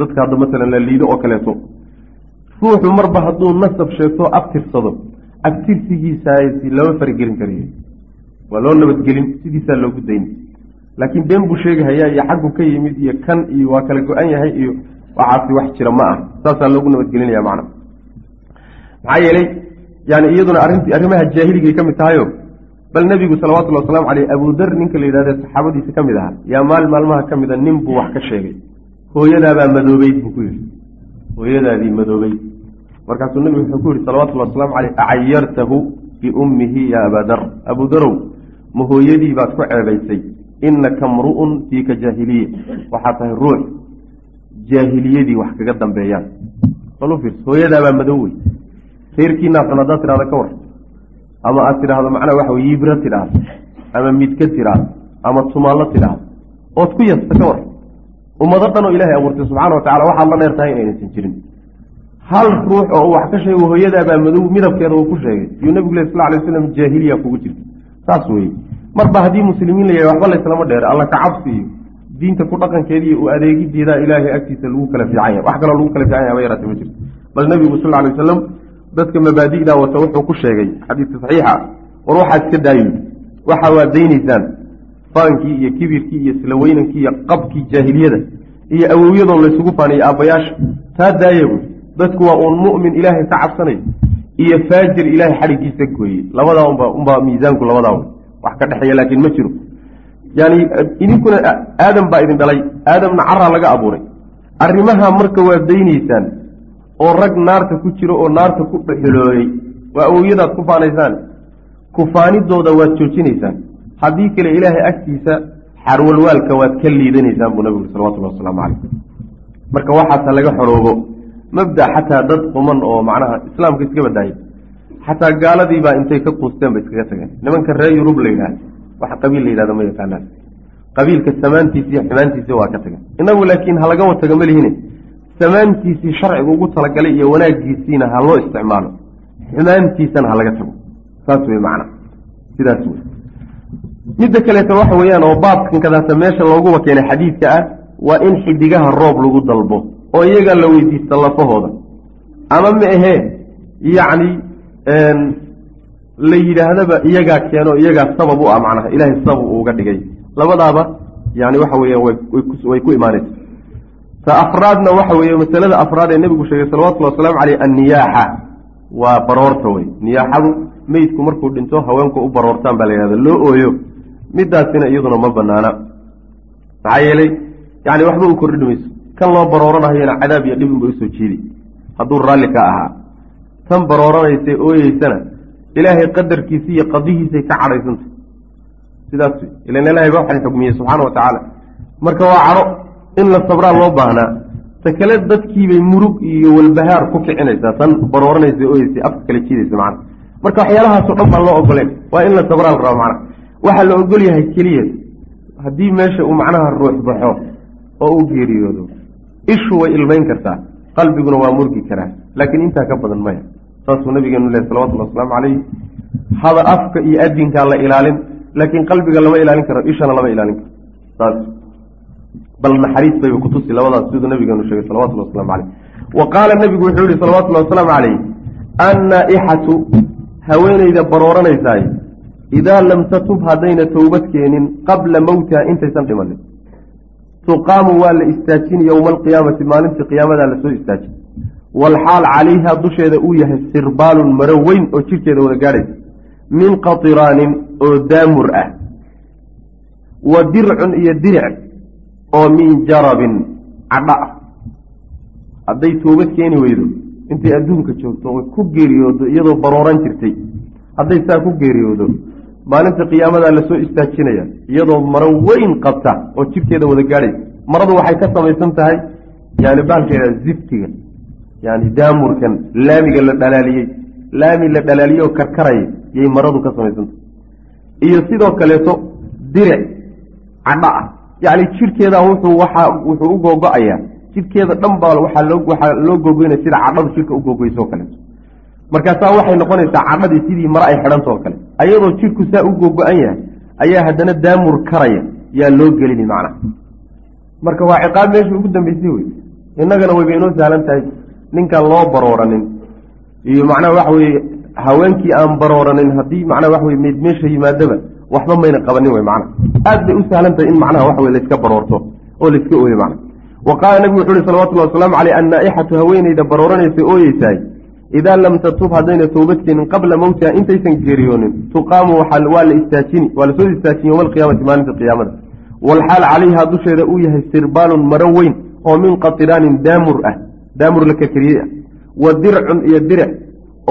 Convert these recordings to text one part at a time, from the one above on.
dadka hadda masalan la liido oo kaleeto. Ruuxu marba hadduu nasab sheegto abtirsado abtirsigiisaasi lama faragelin karayo waa loo nabadgelin sidiisaa loogu dayn. Laakiin been buu sheegahayaa iyo xaggu ka yimid iyo kan iyo waa kala go-an yahay iyo waxaasi wax jira ma ah. Saasaa loogu nabadgelinaya macna. Maxaa yeelay yani iyaduna arrinti arrimaha jaahiligay ka mid tahayo bal nebigu salawatullhi wasalaamu caleyh abudar ninka la yidhahde saxaabadiisa ka mid ahaa. Yaa maal maalmaha ka mida nin buu wax ka sheegay hooyadaabaa madoobeyd buu ku yidhi. Hooyadaadii madoobey markaasuu nebigu wuxuu ku yihi salawatullhi wasalaamu caleyh acayartahu biummihi ya abadar abudarow ma hooyadii baad ku ceebaysay? Inaka mru'un fiika jaahiliya. Waxaa tahay ruux. Jaahiliyadii wax kaga dambeeyaan. Balu fiirso hooyadaabaa madow wey reerkiinaa xun haddaad tidhahda ka war. Ama aad tidhaahdo macnaha waxa wey yibra tidhaahdo. Ama midka tidhaahdo. Ama tumaallo tidhaahdo. Ood ku yasta ka war ummado dhan oo ilaahay abuurtay subxana wa tacala waxaad la dheer tahay inaysan jirin. Hal ruux oo wax ka sheego hooyadaabaa madow midabkeeda uu ku sheegay yuu nebigu leh sal lay waslam jaahiliya kugu jirta. Saas weye marba haddii muslimiin la yahay waxba layslama dheer alla ka cabsi diinta ku dhaqankeediiyo u adeegideeda ilaahay agtiisa lagu kala fiican yahay. Wax kaloo lagu kala fiican haba yaraatee ma jirto. Bal nebigu sal lay wasalam dadka mabaadi'da wata wuxuu ku sheegay xadiidka saxiixa war waxaad iska daayo waxa waa daynaysaan faankii iyo kibirkii iyo islaweynankii iyo qabkii jaahiliyada iyo awowyadoon laysugu faaniyo aabbayaasha taa daaya buy dadku waa uun mu'min ilaahay ka cabsanayo iyo faajir ilaahay xadhigiisa gooye labadaa unba unbaa miisaanku labadaa wey wax ka dhexeeya laakiin ma jiro. Yani idinkuna aadam baa idin dhalay. Aadamna caraa laga abuuray. Arrimaha marka waa daynaysaan oo rag naarta ku jiro oo naarta ku dhexilooyey waa awowyadaad ku faanaysaan. Kufaanidooda waad joojinaysaan. Haddii kale ilaahay agtiisa xarwalwaalka waad ka liidanaysaan buu nabigu salawatullah wasalaamu calayh. Marka waxaasa laga xoroobo mabda xataa dad quman oo macnaha islaamka iska badaayay xataa gaaladiibaa intay ka quusteen ba iskaga tageen. Nimanka reer yurub la yidhaah wax qabiil la yidhahda ma yaqaanaan. Qabiilka samaantiisa iyo waa ka tageen. Inagu laakiin ha laga wataga ma lihine. Samaantiisii sharciga ugu talagalay iyo wanaaggiisiina ha loo isticmaalo. Xumaantiisana ha laga tago. Saas wey macna. Sidaas wey midda kaleeto waxa weeyaan oo baabkan kadaata meesha looguba keenay xadiidka ah waa in xidigaha roob lagu dalbo oo iyagaa la weydiista lafahooda. Ama ma ahee yacni la yidhaahdaba iyagaa keeno iyagaa sabab u ah macnaha ilaahay sabab uuga dhigay. Labadaaba yani waxa weeyaan way ku imaanaysa. Ta afraadna waxa weeye masalada afraad ee nebigu sheegay salawatullhi wasalaamu caleyh anniyaaxa. Waa baroorta wey niyaaxadu meydku markuu dhinto haweenku u baroortaan baa la yidhahda loo ooyo midaasina iyaduna ma banaana. Maxaa yeelay yani waxba u kordhin mayso kan loo barooranahayona cadaab iyo dhibin bay u soo jiidi. Hadduu raalli ka ahaa. Tan barooranaysa ooyeysana ilaahay qadarkiisi iyo qadihiisay ka cadhaysantah sidaas wey ilan ilahay ba waxay xukmiyey subxaana wa tacaala marka waa cadho in la sabraa loo baahnaa. Ta kale dadkiibay murug iyo walbahaar ku kicinaysaa. Tan barooranaysa ooyeysay afka kale jiidaysa macana marka waxyaalahaasoo dhan baan loo ogoleen waa in la sabraa la raba macana waxaa la ogol yahay keliya haddii meesha uu macnaha ruux baxo oo uu geeriyoodo ishu way ilmayn kartaa qalbiguna waa murgi karaa. Laakiin intaa ka badan maya saasuu nabigeenu leh salawatulli wasalaamu calayh hada afka iyo adinkaa la ilaalin laakiin qalbiga lama ilaalin karo ishana lama ilaalin karo. Saas. Bal naxariis bayba kutusi labadaas siduu nabigeenu sheegay salawatulli waslamu caleyh wa qaala nabigu wuxuu yihi salawatullahi wasalaamu calayh annaa-ixatu haweeneyda barooranaysaay idaa lam tatub haddayna towbad keenin qabla mowtiha intaysan dhimanin tuqaamu waa la istaajin yowma alqiyaamati maalintii qiyaamadaa la soo istaajin walxaal calayha dusheeda uu yahay sirbaalun maro weyn oo jirkeeda wada gaadhaysa min qatiraanin oo daamur ah wa dircun iyo diric oo min jarabin cadho ah hadday toobad keeni weydo intay adduunka joogto oy ku geeriyoodo iyadoo barooran jirtay hadday saa ku geeriyoodo maalinta qiyaamadaa la soo istaajinaya iyadoo maro weyn qabta oo jirkeeda wada gaadhaysa maradu waxay ka samaysan tahay yani baalkeeda ziftiga yani daamurkan laamiga la dhalaaliyey laami la dhalaaliyey oo karkaraya yay maradu ka samaysantahay iyo sidoo kaleeto diric cadho ah. Yacni jirhkeeda wuxuu waxa wuxuu u googo-ayaa jirhkeeda dhan baa waxaa loo waxaa loo googoynaya sida cadhadu jirka u googoyso oo kaleeto markaasaa waxay noqonaysaa cadhadii sidii mare ay xidhanta oo kale. Ayadoo jirku saa u googo-an yahay ayaa haddana daamur karaya yaa loo gelini macnaha marka waa ciqaab meesha ugu dambeysay wey innagana wayba inoo sahlan tahay ninkaan loo barooranin. Iyo macnaha waxa weye haweenkii aan barooranin haddii macnaha waxa weye mid meesha yimaadaba waxba mayna qabanin wey macna. Aad bay u sahlan tahay in macnaha waxa weye layska baroorto oo layska ooyo macna. Wa qaala nabigu wuxu uhi salawatullahi wasalaamu caleyh annaa-ixatu haweeneyda barooranaysa ooyeysahay idaa lam tatub haddayna toobad keenin qabla mowtiha intaysan geeriyoonin tuqaamu waa la istaajini waa la soo istaajin yowma alqiyaamati maalinta qiyaamada walxaal calayhaa dusheeda uu yahay sirbaalun maro weyn oo min qatiraanin daamur ah daamur la kakariyey ah wa dircun iyo diric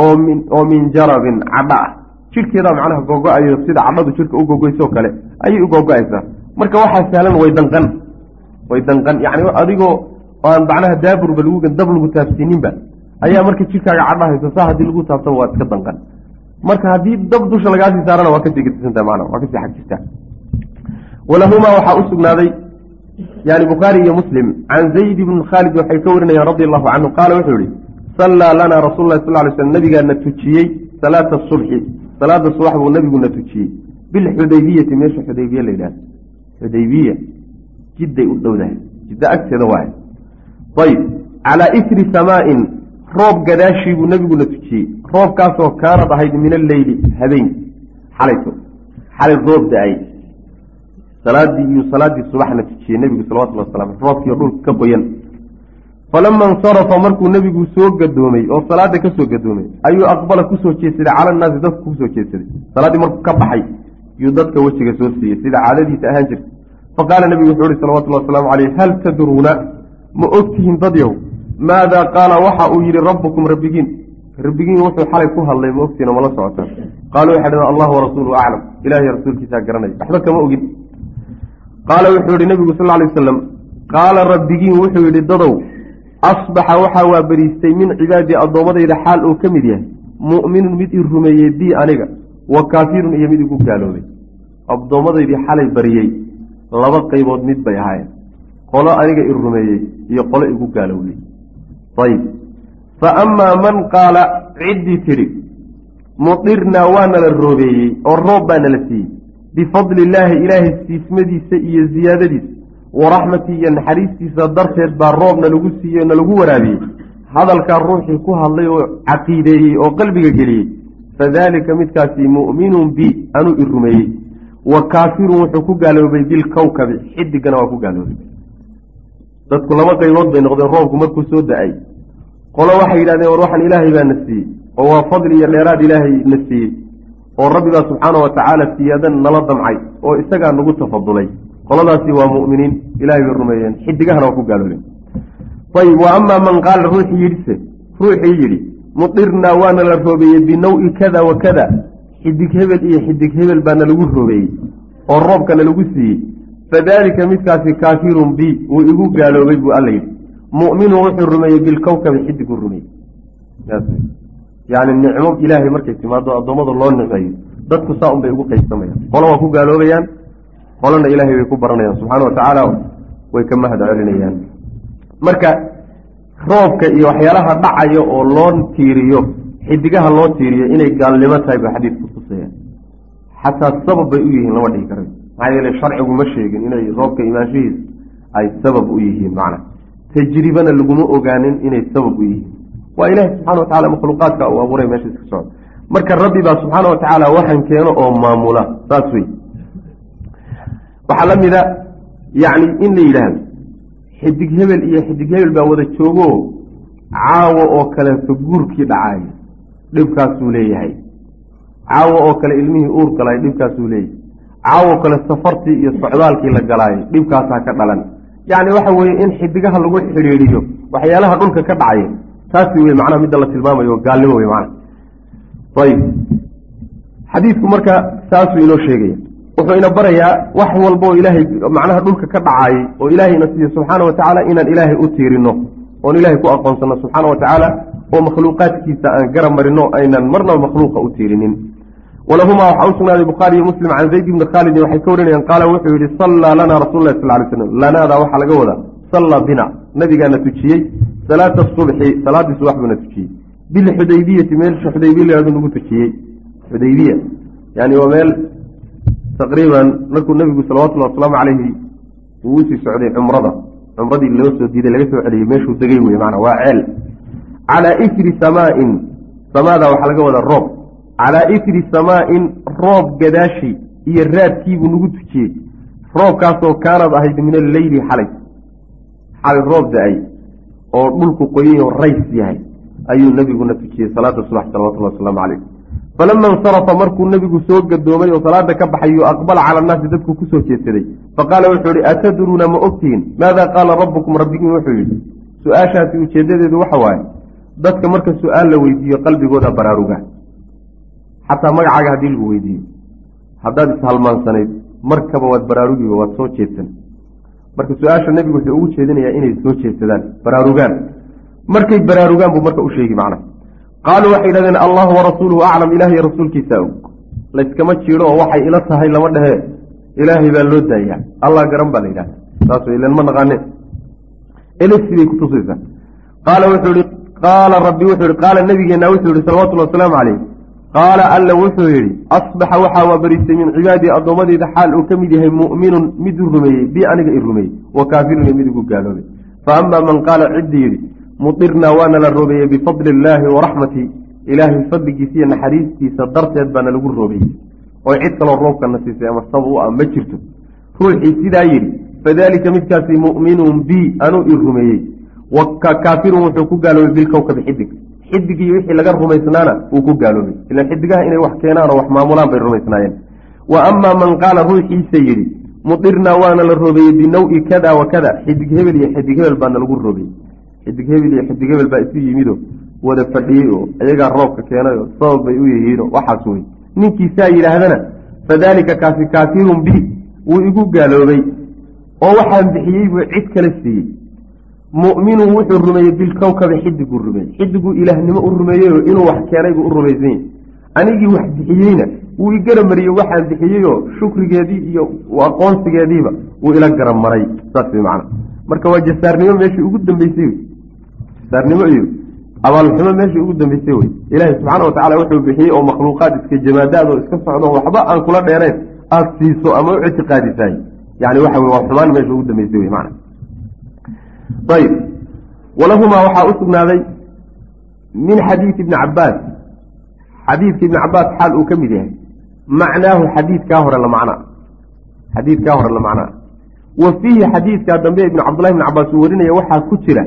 oo min jarabin cadho ah jidhkeedaa macnaha gogo-ayo sida cadhadu jidhka u gogoysoo kale ayay u gogo-aysaa marka waxaa sahlan way danqan way danqan yacni adigoo aan macnaha daaburba lagu dab lagu taabsiininba ayaa marka jidhkaaga cadho haysa saa haddii lagu taabtaba waad iska danqan. Marka haddii dab dusha lagaasii saarana waa ka sii gadisantaha maana waa ka sii xag jirtaa walahumaa waxaa u sugnaaday yani bukhaari iyo muslim can zayd bni khaalid waxay ka warinayaan radi allahu canhu qaala wuxuu yihi sallaa lanaa rasuulu lahi sal ly slm nabigaana tujiyey salaata subxi salaada subax buu nabiguna tujiyey. Bilxudaybiyati meesha xudaybiye la yidhahdo xudaybiya jidday u dhowdahay jidda agteeda waay ayb calaa isri samaain roob gadaashii buu nabiguna tujiyey roobkaasoo kaanad ahayd min alleyli habeen. Xalayso xalay roob da'ay. Salaadii iyo salaaddii subaxna tujiyey nebigu salawatullah wasalam roobkiio dhulka ka qoyan falama insarafa markuu nebigu soo gadoomay oo salaada ka soo gadoomay ayuu aqbala ku soo jeedsaday cala annaasi dadka ku soo jeedsaday salaaddii markuu ka baxay yuu dadka wejiga soo siiyey. Sida caadadiisa ahaan jirta. Faqaala nebigu wuxuu uhi salawatullahi wasalaamu caleyh hal tadruuna? Ma ogtihiin dadyow maadaa qaala waxa uu yidhi rabbukum rabbigiin rabbigiin wuxuu xalay ku hadlay ma ogtihiin oo mala socotaan qaaluu waxay dhaheen allah warasuuluhu aclam. Ilahiy rasuulkiisaa garanaya waxba kama ogin. Qaala wuxuu yihi nebigu sal lay wasalam qaala rabbigiin wuxuu yidhi dadow asbaxa waxaa waa beriistay min cibaadii addoommadayda xaal uu ka mid yahay. Mu'minun mid i rumeeyey bii aniga wa kaafirun iyo mid igu gaaloobay addoomadaydii xalay bariyey laba qaybood mid bay ahaayeen. Qolo aniga i rumeeyey iyo qolo igu gaalowday ayib fa amaa man qaala ciddii tidhi mudirnaa waa nala roobeeyey oo roob baa nala siiyey bifadli illaahi ilaahay siismadiisa iyo ziyaadadiisa waraxmatii iyo naxariistiisa darteed baa roobna lagu siiyey nalagu waraabiyey hadalkaa ruuxii ku hadlay oo caqiideeyey oo qalbiga geliyey fadaalika midkaasi mu'minun bi anuu i rumeeyey wa kaafirun wuxuu ku gaaloobay bilkowkabi xidigana waa ku gaaloobay dadku laba qaybood bay noqdeen roobku markuu soo da'ay. Qolo waxay yidhahdeen war waxaan ilaahay baa na siiyey. Oo waa fadli iyo dheeraad ilaahay na siiyey oo rabbibaa subxaana wa tacaala siyaadan nala damcay oo isagaa nagu tafadulay. Qoladaasi waa mu'miniin ilahay bay rumeeyeen xidigahana waa ku gaaloobeen ayib wa amaa man qaala ruuxii yidhise ruuxii yidhi mudirnaa waana la roobeeyey binawi kada wa kada. Xidig hebel iyo xidig hebel baana lagu roobeeyey oo roobkana lagu siiyey fadaalika midkaasi kaafirun bi wuu igu gaaloobay buu alla yidhi mu'minun wuxuu rumeeyey bilkowkabi xidiguu rumeeyey yani nicmo ilaahay markay timaado addoommada loo niceeyo dadku saa un bay ugu qaybsamayaan qolo waa ku gaaloobayaan qolona ilaahay bay ku baranayaan subxaana wa tacaala way ka mahad celinayaan marka roobka iyo waxyaalaha dhacaya oo loo tiiriyo xidigaha loo tiiriyo inay gaalnimo tahay ba xadiidku tusayaan xataa sabab bay u yihiin lama dhihi karayo maxaa yeele sharcigu ma sheegin inay roobka imaanshahiisa ay sabab u yihiin macna. Tajribana laguma ogaanin inay sabab u yihiin. Waa ilaahi subxana wa tacala makhluuqaadka uu abuuray meesha iska socda. Marka rabbi baa subxaana wa tacaala waxan keeno oo maamula saas wey waxaa la mida yacni in la yidhaahdo xidig hebel iyo xidig hebel baa wada joogo caawo oo kaleeto guurkii dhacaayo dhibkaasuu leeyahay. Caawo oo kale ilmihii uur galay dhibkaasuu leeyahay caawo kale safartii iyo socdaalkii la galaayo dhibkaasaa ka dhalan. Yacni waxa weeye in xidigaha lagu xidhiidhiyo waxyaalaha dhulka ka dhacaya taasi wey macnaha midda la tilmaamayo gaalnimo wey macnaha. Ayib. Xadiidku marka saasuu inoo sheegaya. Wuxuu ina barayaa wax walba oo ilaahay macnaha dhulka ka dhacaayay oo ilaahayna siiye subxaana wa tacaala inaan ilaahay u tiirino oon ilaahay ku aqoonsano subxaana wa tacaala oo makhluuqaadkiisa aan garab marino aynan marnaba makhluuqa u tiirinin walahumaa waxaa u sugnaaday bukhaari iyo muslim can zayd ibni khaalidin waxay ka warinayaan qaala wuxuu yihi sallaa lanaa rasuulu lahi sal lay slam lanaadaa waxaa laga wadaa sallaa bina nabigaana tujiyey salaata subxi salaaddii subax buuna tujiyey bilxudaybiyati meelsha xudaybiya layhahdo nagu tujiyey xudaybiya yani waa meel taqriiban markuu nebigu salawatullahi wasalaamu calayhi uu u sii socday cumrada cumradii loo soo diiday laga soo celiyey meeshuu degay wey maana waa ceel calaa ifri samaain samaada waxaa laga wadaa roob calaa ifri samaain roob gadaashi iyo raadkiibuu nagu tujiyey roobkaasoo kaanad ahayd min alleyli xalay. Xalay roob da'ay oo dhulku qoyayoo rays yahay ayuu nebiguna tujiyey salaada subax salawatullah wasalaamu calayh. Falama insarafa markuu nebigu soo gadoomay oo salaada ka baxay yuu aqbala cala annaasi dadku ku soo jeedsaday faqaala wuxuu yihi atadruuna ma ogtihiin? Maada qaala rabbukum rabbigiin wuxuu yidhi su'aashaasi ujeedadeedu waxa waaye dadka marka su'aal la weydiiyo qalbigooda baraaruga xataa magacaaga haddii lagu weydiiyo. Haddaad ishalmaansanayd markaba waad baraarugiba waad soo jeedsan. Marka su'aasha nebigu wuxuu ugu jeedinayaa inay soo jeedsadaan baraarugaan. Markay baraarugaan buu marka u sheegi macna. Qaaluu waxay yidhahdeen allahu warasuuluhu aclam ilahiy rasuulkiisa og layskama jiidho oo waxay ila tahay lama dhehee ilaahay baa loo daayaa. Allah garan baa la yidhahda saas ilan ma naqaane. Elsibay kutusaysaa qaala wuxuu ihi qaala rabbi wuxuu ihi qaala nabigeenna wuxuu yihi salawatullhi wasalaamu calayh qaala alla wuxuu yidhi asbaxa waxaa waabarisay min cibaadii addoommadeyda xaal uu ka mid yahay mu'minun mid u rumeeyey bi aniga i rumeeyey wa kaafirun mid igu gaaloobay. Fa amaa man qaala ciddii yidhi mudirnaa waana la roobeeyey bifadli illaahi waraxmati ilaahay fadligiisa iyo naxariistiisa darteed baana lagu roobeeyey. Oo cid kaloo roobkana siisay ama saba u ah ma jirto. Ruuxii sidaa yidhi fadalika midkaasi mu'minun bi anuu i rumeeyey wa kaafirun wuxuu ku gaaloobay bilkowkabi xidig xidigii wixii laga rumaysnaana wuu ku gaaloobay ilan xidigaha inay wax keenaan oo wax maamulaan bay rumaysnaayeen. Wa amaa man qaala ruuxiisa yidhi mudirnaa waana la roobeeyey binawi kada wa kada. Xidig hebel iyo xidig hebel baana lagu roobeeyey xidig hebel iyo xidig hebel baa isu yimidoo wada fadhiyey oo iyagaa roobka keenay oo sabab bay u yihiinoo waxaas wey ninkiisaa yidhaahdana fadaalika kaasi kaafirun bi wuu igu gaaloobay. Oo waxaan bixiyey buu cid kala siiyey mu'minun wuxuu rumeeyey bilkowkabi xidiguu rumeeyey. Xidiguu ilaahnimo u rumeeyeyoo inuu wax keenay buu u rumaysan anigii wax bixiyeyna wuu i garamariyey waxaan bixiyeyoo shukrigeedii iyo aqoonsigeediiba wuu ila garamaray. Saas way macana marka waa jasaarnimo meeshii ugu dambeysay wey jasaarnimo iyo abaalxumo meeshii ugu dambeysay wey ilaahay subxaana watacala wuxuu bixiyey oo makhluuqaad iska jamaadaad oo iska socdo waxba aan kula dheerayn aada siiso ama u ictiqaadisaay. Yani waxa wey waa xumaan meesha ugu dambeysay wey macana ayb walahumaa waxaa u sugnaaday min xadiidi ibni cabaas xadiidka ibni cabaas xaal uu ka mid yahay macnaahu xadiidkaa hore la macnaa xadiidkaa hore la macnaa wa fiihi xadiidkaa dambe ibnu cabdullahi ibni cabaas uu warinaya waxaa ku jira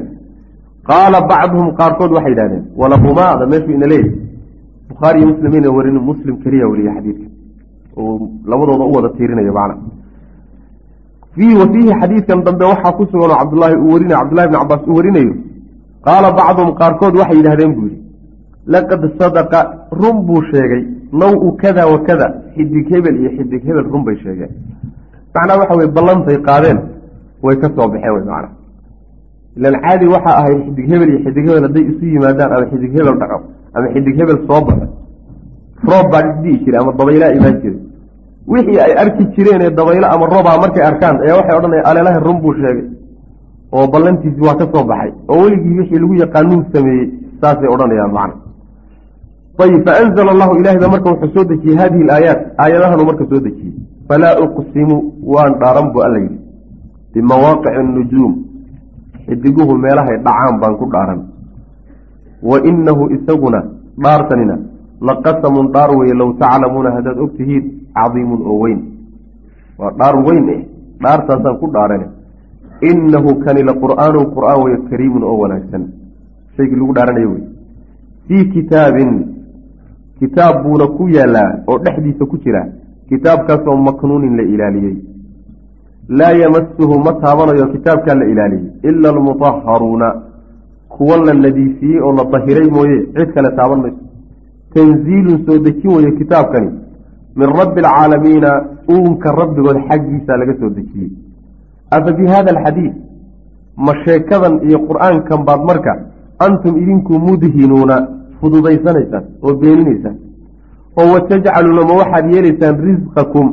qaala bacduhum qaarkood waxay yidhahdeen walahumaada meeshuu ina leeyahy bukhaari iyo muslim ina warin muslim keliya weliya xadiidka oo labadooda u wada tiirinayo macna wa fiihi xadiidkan dambe waxaa ku sugan oo cabdulaahi uu warinayo cabdullahi bn cabaas uu warinayo. Qaala bacduhum qaarkood waxay yidhahdeen buu yidhi laqad sadaqa run buu sheegay naw-u kada wa kada xidig hebel iyo xidig hebel run bay sheegeen. Macnaa waxa weye ballantay qaadeen way ka soo baxeen wey macna ilan caadi waxaa ahayd xidig hebel iyo xidig hebel hadday isu yimaadaan ama xidig hebel dhaco ama xidig hebel soo baxo. Roob baa isdhihi jiray ama dabaylaa imaan jiray wixii ay arki jireen ee dabaylo ama roobaa markay arkaan ayaa waxay odhanaya aleelaha run buu sheegay. Oo ballantiisi waa ka soo baxay. Oo weligii wixii lagu yaqaanuu sameeyey saasay odhanayaan macna ayib faanzla allahu ilahay baa marka wuxuu soo dejiyey hadihi alaayaat. Aayadahanuu marka soo dejiyey. Falaa uqsimu waan dhaaran bu alla yidhi. Bimawaaqici nujuum xidiguhu meelahay dhacaan baan ku dhaaran. Wa inahu isaguna dhaartanina laqasamun dhaar weye low taclamuuna haddaad og tihiin cadiimun oo weyn. Waa dhaar weyn eh dhaartaasaan ku dhaarane inahu kani la qur'aanu qur'aan weye kariimun oo wanaagsan. Shaygii lagu dhaaranayo wey fii kitaabin kitaab buuna ku yaalaa oo dhexdiisa ku jira. Kitaabkaasoo maknuunin la ilaaliyey. Laa yamasuhu ma taabanayo kitaabkaa la ilaaliyey. Ila almutaharuuna kuwa la nadiifiyey oo la dahiray mooye cid kale taaban mayso tanziilun soo dejin weye kitaabkani. Min rabbi alcaalamiina uunka rabbigood xaggiisa laga soo dejiyey. Afa bi hada alxadiid ma sheekadan iyo qur'aankan baad marka antum idinku mudhinuuna fududaysanaysaan oo beeninaysaan oo watajcaluuna ma waxaad yeelaysaan risqakum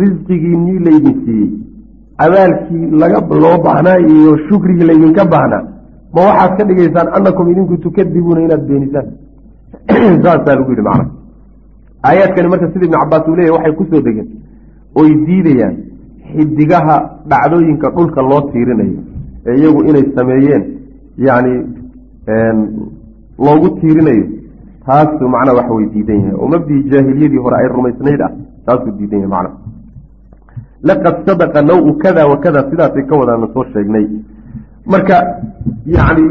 risqigiinii laydin siiyey. Abaalkii laga loo baahnaa iyo shukrigii laydinka baahnaa ma waxaad ka dhigaysaan anakum idinku tukadibuuna inaad beenisaan saasaa lagu yidhi macna. Aayaadkani marka sida ibnu cabaas uu leeyahy waxay ku soo degeen oy diidayaan xidigaha dhacdooyinka dhulka loo tiirinayo ee iyagu inay sameeyeen yacni loogu tiirinayo taasuu macnaa waxa way diidan yahay. Oo mabdii jaahiliyadii hore ay rumaysnayd ah taasuu diidan yahay macna. Laqad sadaqa naw-u kada wa kada sidaasay ka wadaana soo sheegnay. Marka yacni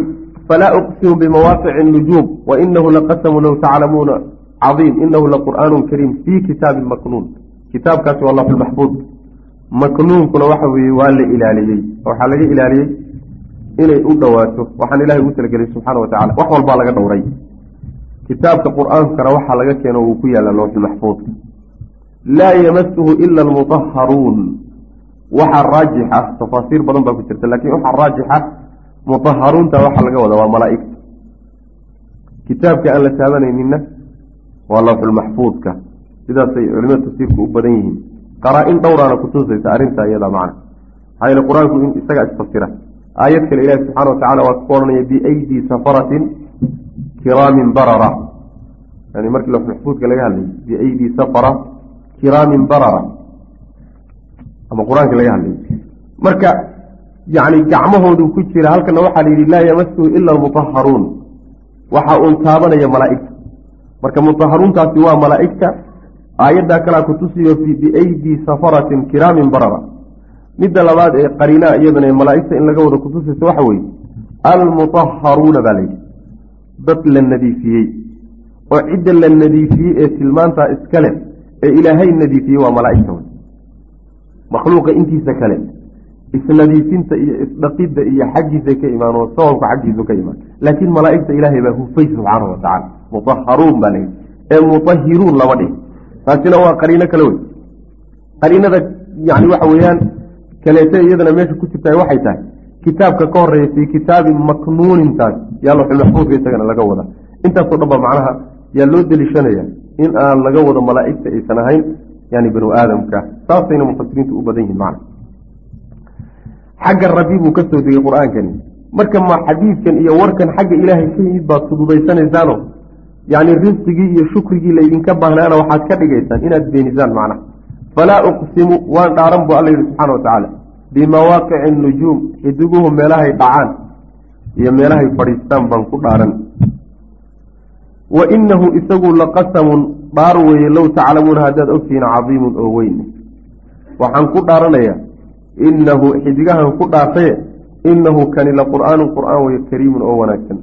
falaa uqsimu bimawaaqici nujuum wa inahu laqasamu low taclamuuna cadiim inahu laqur'aanu kariim fii kitaabin maknuun kitaabkaasi waa lafulmaxfuud maknuunkuna waxa weeye waa la ilaaliyey waxaa laga ilaaliyey inay u dhowaato waxaan ilahay ugu talagelay subxaana wa tacala wax walbaa laga dhowray kitaabka qur'aankana waxaa laga keeno uu ku yaalla lowxulmaxfuudka laa yamasuhu ila almutaharuun waxaa raajixa tafaasiir badan baa ku jirta laakiin waxaa raajixa mutaharuunta waxaa laga wadaa waa malaaigta kitaabka aan la taabanayninna waa lowxulmaxfuudka sidaasay culimada tafsiirku u badan yihiin. Qaraa-in dhowraana kutusaysa arrinta iyada macna. Maxaa yeele qur'aanku in isagaa isfasira. Aayad kale ilahi subxana wa tacala waa ku odhanaya biaydii safaratin kiraamin barara. Yani markii lowxulmaxfuudka laga hadlayay biaydii safara kiraamin barara. Ama qur'aanka laga hadlayay marka yani gacmahoodu ku jira halkana waxaa la yidhi laa yamasuhu ila almutaharuun waxa uun taabanaya malaaigta. Marka mutaharuuntaasi waa malaaigta aayaddaa kalaa kutusiyo biaydii safaratin kiraamin barara. Midda labaad ee qariinaa iyadana malaaigta in laga wada kutusaysa waxa weeye almutaharuuna baa layidhi dad la nadiifiyey oo cidda la nadiifiyey ee tilmaantaa iska leh ee ilaahay nadiifiyey waa malaaigta makhluuqa intiisa kale isnadiifinta iyo isdhaqidda iyo xaggiisay ka imaan oo sababka xaggiisu ka imaan. Laakiin malaaigta ilaahay baa hufay subxaana wa tacala mutaharuun baa layidhi ee mutahiruun lama dhihi taasina waa qariino kale wey qariinada yani waxa weeyaan kaleete iyadana meesha ku jirta waxay tahay. Kitaabka ka horreeya fii kitaabin maknuunintaas yaa lowxulmaxfuudka isagana laga wada intaasoo dhan ba macnaha yaa loo deliishanaya in aan laga wado malaa'igta aysan ahayn yani banu aadamka. Saasayna mufasiriintu u badan yihiin macna xagga rabbi buu ka soo degay qur'aankani. Marka ma xadiidkan iyo warkan xagga ilaahay ka yimid baad fududaysanaysaan yani risqigii iyo shukrigii laydinka baahnaana waxaad ka dhigaysaan inaad beenisaan macnaha. Falaa uqsimu waan dhaaran bu alla yihi subxana wa tacaala bimawaaqici nujuum xidiguhu meelahay dhacaan iyo meelahay fadhiistaan baan ku dhaaran. Wa inahu isagu laqasamun dhaar weeye low taclamuuna haddaad ogtihiin cadiimun oo weyn. Waxaan ku dhaaranayaa inahu xidigahan ku dhaartaye inahu kani la qur'aanun qur'aan weye kariimun oo wanaagsan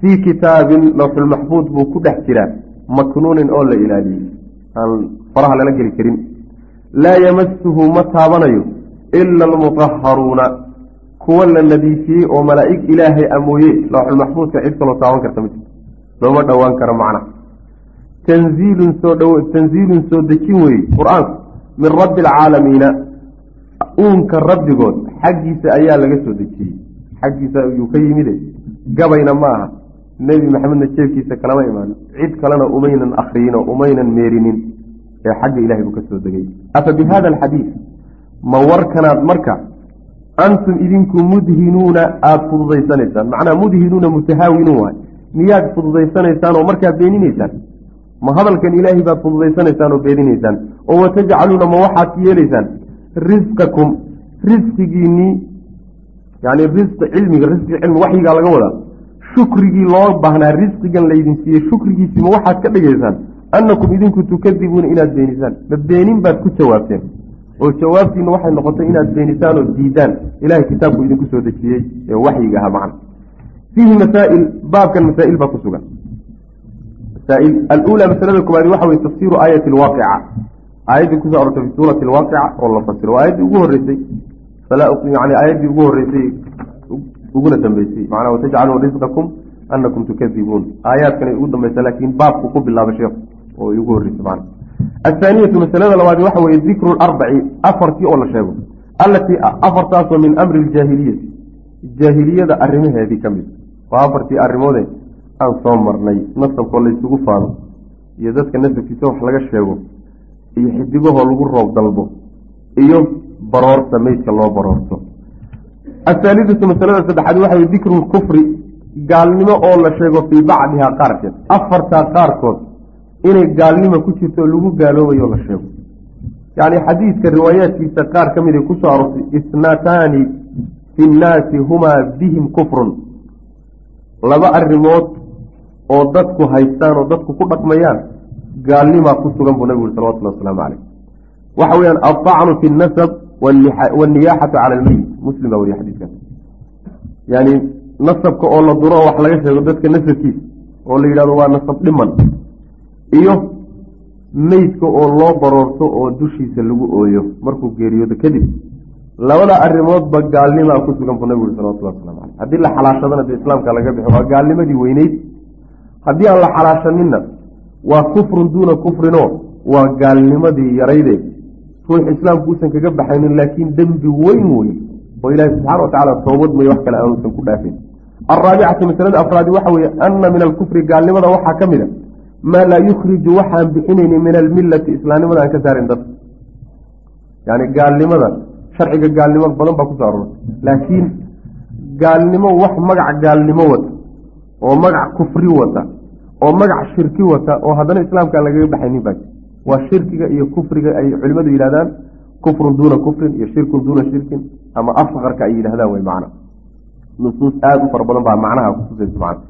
fii kitaabin lowxulmaxfuud buu ku dhex jiraa maknuunin oo la ilaaliyey aan faraha lala geli karin laa yamasuhu ma taabanayo ila almutaharuuna kuwa la nadiifiyey oo malaa'ig ilaahay amooye lowxulmaxfuudka cid kaloo taaban karta ma jirto looma dhowaan karo macna tanziilun soo dh tanziilun soo dejin weye qur'aanku min rabbi alcaalamiina uunka rabbigood xaggiisa ayaa laga soo dejiyey. Xaggiisa ayuu ka yimide gabayna ma aha. Nebi maxamedna jeefkiisa kalama imaanin. Cid kalena umaynan akriyin oo umaynan meerinin ee xagga ilahay buu ka soo degay. Afa bi hada alxadiid ma warkanaad marka antum idinku mudhinuuna aada fududaysanaysaan macnaha mudhinuuna mutahaawinuun waay. Miyaad fududaysanaysaan oo markaa beeninaysaan? Ma hadalkan ilaahay baad fududaysanaysaan oo beeninaysaan? Oo watajcaluuna ma waxaad yeelaysaan risqakum risqigiinii yani risqi cilmiga risqi cilmi waxyigaa laga wadaa. Shukrigii loo baahnaa risqigan laydin siiyey shukrigiisii ma waxaad ka dhigaysaan. Annakum idinku tukadibuuna inaad beenisaan. Ma beenin baad ku jawaabteen. Oo jawaabtiina waxay noqotay inaad beenisaan oo diidaan. Ilahay kitaabku idinku soo dejiyey ee waxyiga ahaa macna fiihi masaail baabkan masaail baa ku sugan. Masaail alula masalada koowaadi waxa weye tafsiru aayati alwaaqica aayaddii ku soo arortay fi suurati alwaaqica oo la fasiro waa aayaddii ugu horreysay yani aayaddii ugu horreysay uguna dambeysay. Macnaa watajcaluuna risqakum anakum tukadibuun. Aayaadkanay ugu dambaysa laakiin baabku ku bilaabay sheekhu oo ugu horreysay macna athaaniyatu masalada labaadi waxa weeye dikru larbaci afartii oo la sheego. Allatii afartaasoo min amri ljaahiliyati jaahiliyada arrimaheedii ka mid. Waa afartii arrimoode aan soo marnay nasabkoo laysugu faano. Iyo dadka nasabkiisa wax laga sheego iyo xidigahoo lagu roob dalbo iyo baroorta meydka loo baroorto. Athaalidatu masalada saddexaad waxa wey dikru lkufri gaalnimo oo la sheego fii bacdihaa qaarkeed. Afartaa qaarkood inay gaalnimo ku jirto lagu gaaloobayo la sheego. Yacni xadiidka riwaayaadkiisa qaar ka mid ay ku soo aroortay isnataani fi nnaasi humaa bihim kufrun. Laba arrimood oo dadku haystaan oo dadku ku dhaqmayaan gaalnimaa ku sugan buu nabigu uri salawatullah wasalaamu caleyh waxa weyaan aldacnu fi nasab wanniyaaxatu cala almeyit muslim baa weriye xadiiskaas yani nasabka oo la duro oo wax laga sheego dadka nasabkiisa oo la yidhahdo waa nasab dhiman iyo meydka oo loo baroorto oo dushiisa lagu ooyo markuu geeriyoodo kadib labada arrimoodba gaalnimaa ku sugan buu nabigu uri salawatullah waslamu caleyh haddii la xalaashadana dee islaamka laga bixo waa gaalnimadii weyneyd. Haddii aan la xalaashaninna waa kufrun duuna kufrinoo waa gaalnimadii yarayde. Ruux islaamku uusan kaga baxaynin laakiin dembi weyn wey oo ilaahi subxana watacaala toobad may wax kale aanusan ku dhaafin. Alraabicatu masalada afraadi waxa weeye ana min alkufri gaalnimada waxaa ka mid a maa laa yukhriju waxaan bixinayni min almillati islaamnimada aan ka saarin dadka yani gaalnimada sharciga gaalnimo badan baa ku soo aroortay laakiin gaalnimo wax magac gaalnimo wata oo magac kufri wata oo magac shirki wata oo haddana islaamkaan lagaga baxaynin baa waa shirkiga iyo kufriga ay culimadu yidhahdaan kufrun duuna kufrin iyo shirkun duuna shirkin ama asqarka ay yidhahdaan wey macna. Nusuus aada u fara badan baa macnaha kutusaysa macna.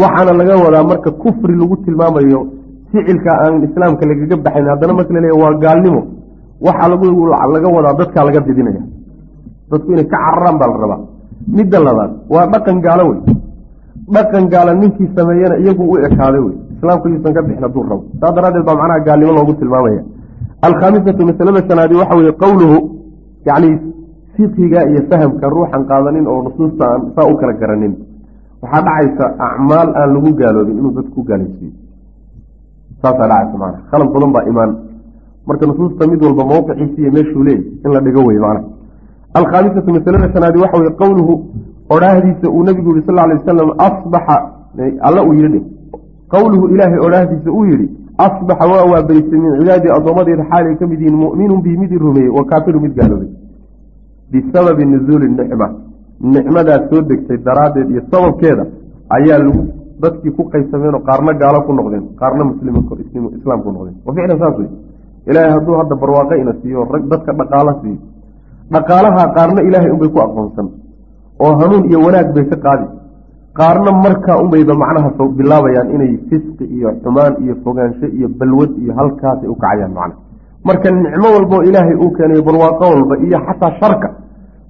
Waxaana laga wadaa marka kufri lagu tilmaamayo ficilka aan islaamka lagaga baxayn haddana marka la leeya waa gaalnimo. Waxaa laga wadaa dadkaa laga didinaya. Dadku inay ka cararaan baa la rabaa. Midda labaad waa dhaqan gaalo wey dhaqan gaala ninkii sameeyana iyagu u ekaaday wey islaamka yuusan ka bixin hadduu rabo. Saa daraaddeed baa macnaha gaalnimo loogu tilmaamaya. Alkhaamisatu masalada shanaadi waxa weye qowluhu yacni fiqiga iyo fahamka ruuxan qaadanin oo nusuusta aan saa u kala garanin. Waxaa dhacaysa acmaal aan lagu gaaloobin inuu dadku ku gaalaysiiyo saasaa dhacaysa macnaha. Khalad badan baa imaan. Marka nusuusta mid walba mawqiciisi iyo meeshuu leeyay in la dhigo wey macnaha. Alkhaamisatu masalada shanaadi waxa weye qowluhu odhaahdiisa uu nabigu yihi sal alay wasalam asbaxa alla uu yidhi qowluhu ilaahay odhaahdiisa uu yidhi asbaxa waa waabarisay min cibaadii addoommadeeda xaalay ka mid yihiin mu'minun bii mid i rumeeyey wa kaafiru mid gaaloobay. Bisababi nuzuuli nicma nicmadaas soo degtay daraaddeed iyo sababkeeda ayaa lagu dadkii ku qaybsameenoo qaarna gaalo ku noqdeen qaarna musliislaam ku noqdeen. Wa ficlan saas wey ilaahay hadduu hadda barwaaqo ina siiyo dadka dhaqaalo siiyo. Dhaqaalaha qaarna ilaahay unbay ku aqoonsan oo hanuun iyo wanaag bay ka qaadi. Qaarna markaa unbayba macnaha bilaabayaan inay fisqi iyo xumaan iyo fogaansho iyo balwad iyo halkaasay u kacayaan macna. Marka nicmo walboo ilaahay uu keenayo barwaaqo walba iyo xataa sharka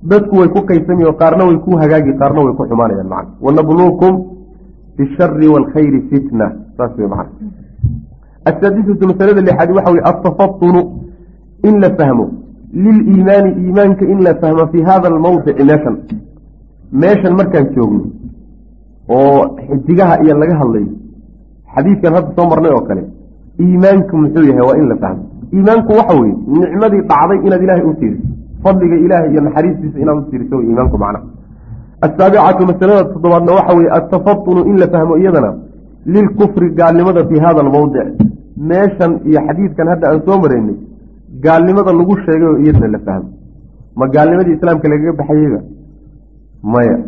dadku way ku qaysamiyo qaarna way ku hagaagi qaarna way ku xumaanayaan macna. Wanabluukum bishari waalkhayri fitna saas wey macna. Asaadisatu masalada lixaad waxa weye altafatunu in la fahmo liliimaani iimaanka in la fahmo fii hada almawdici meeshan meeshan markaan joogno oo xidigaha iyo laga hadlayo xadiidkan hadda soo marnay oo kale iimaanku muxuu yahay waa in la fahmo. Iimaanku waxa weye nicmadii dhacday inaad ilaahay u tiiriso fadliga ilaahay iyo naxariistiisa inaad u tiiriso iimaanku macnaha asaabicatu masalada toddobaadna waxa weye atafatunu in la fahmo iyadana lilkufri gaalnimada fii hada almawdic meeshan iyo xadiidkan hadda aan soo maraynay gaalnimada lagu sheegay oo iyadana la fahmo. Ma gaalnimadii islaamka lagaga baxayeyba maya.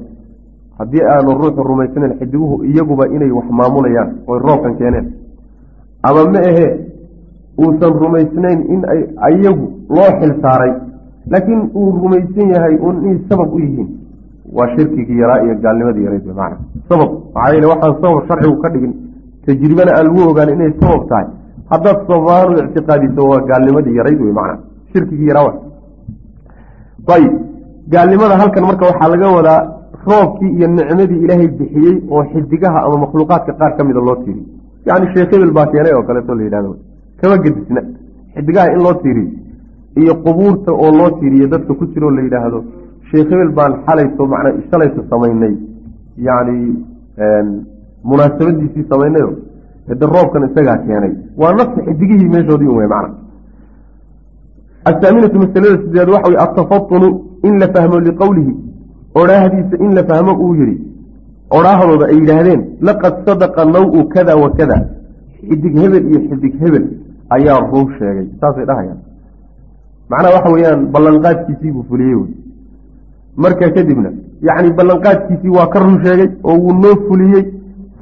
Haddii aanu ruuxu rumaysanayn xidiguhu iyaguba inay wax maamulayaan oy roobkan keeneen. Ama ma ahee uusan rumaysnayn in ay iyagu loo xil saaray laakiin uu rumaysan yahay un inay sabab u yihiin. Waa shirkigii yaraa iyo gaalnimadii yarayd w macna. Sabab maxaa yeele waxaan sabab sharcigu ka dhigin tajribana aan lagu ogaan inay sabab tahay. Haddaad sabaanu ictiqaadiso waa gaalnimadii yarayd wey macna. Shirkigii yaraa ayib gaalnimada halkan marka waxaa laga wadaa roobkii iyo nicmadii ilaahay bixiyey oo xidigaha ama makhluuqaadka qaar ka mida loo tiiriyo. Yacni sheekh hebel baa keenay oo kaleeto la yidhahdo kama gedisna. Xidigaha in loo tiiriyo iyo qubuurta oo loo tiiriyo dadka ku jiro oo la yidhaahdo sheekh hebel baan xalayso macnaa shalayso samaynay. Yacni munaasabadiisii samaynayo hade roobkan isagaa keenay. Waa nafta xidigihii meeshoodii un wey macna asaaminatu masalada sideed waxa wey atafatunu in la fahmo liqowlihi odhaahdiisa in la fahmo uu yidhi odhaahdooda ay yidhaahdeen laqad sadaqa naw-u kada wa kada xidig hebel iyo xidig hebel ayaa run sheegay saasay dhahayaan macnaha waxa weeyaan ballanqaadkiisii buu fuliyey wey markaa kadibna yacni ballanqaadkiisii waa ka run sheegay oo wuu noo fuliyey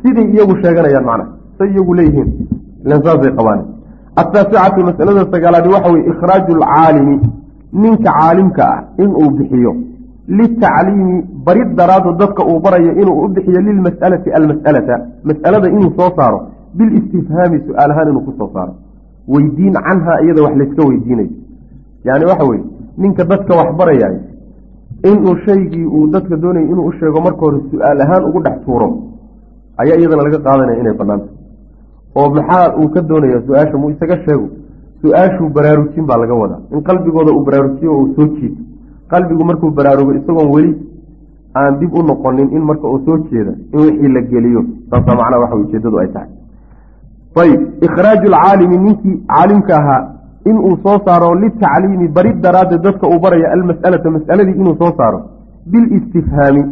siday iyagu sheeganayaan macnaha say iyagu leeyihiin ilan saasay qabaan ataasicatu masalada sagaalaadi waxa weye ikhraaju alcaalimi ninka caalimka ah inuu bixiyo. Litacliimi barid daraadu dadka uu barayo inuu u bixiyo lilmas'alati almas'alata mas'alada inuu soo saaro bilistifhaami su'aal ahaan inuu ku soo saaro. Weydiin canhaa iyada wax layska weydiinayo. Yani waxa weye ninka dadka wax barayaay inuu shaygii uu dadka doonaya inuu u sheego marka hore su'aal ahaan ugu dhex tuuro ayaa iyadana laga qaadanaya inay banaanta oo maxaa uu ka doonaya su'aasha muu isaga sheego su'aashuu baraarujin baa laga wadaa. In qalbigooda uu baraarujiyo oo uu soo jiito qalbigu markuu baraarugo isagoon weli aan dib u noqonin in marka uu soo jeeda in wixii la geliyo. Saasaa macnaha waxa ujeedadu ay tahay. Ayb ikhraaju alcaalimi ninkii caalimka ahaa inuu soo saaro litacliimi barid daraaddeed dadka uu baraya almas'alata mas'aladii inuu soo saaro. Bilistifhaami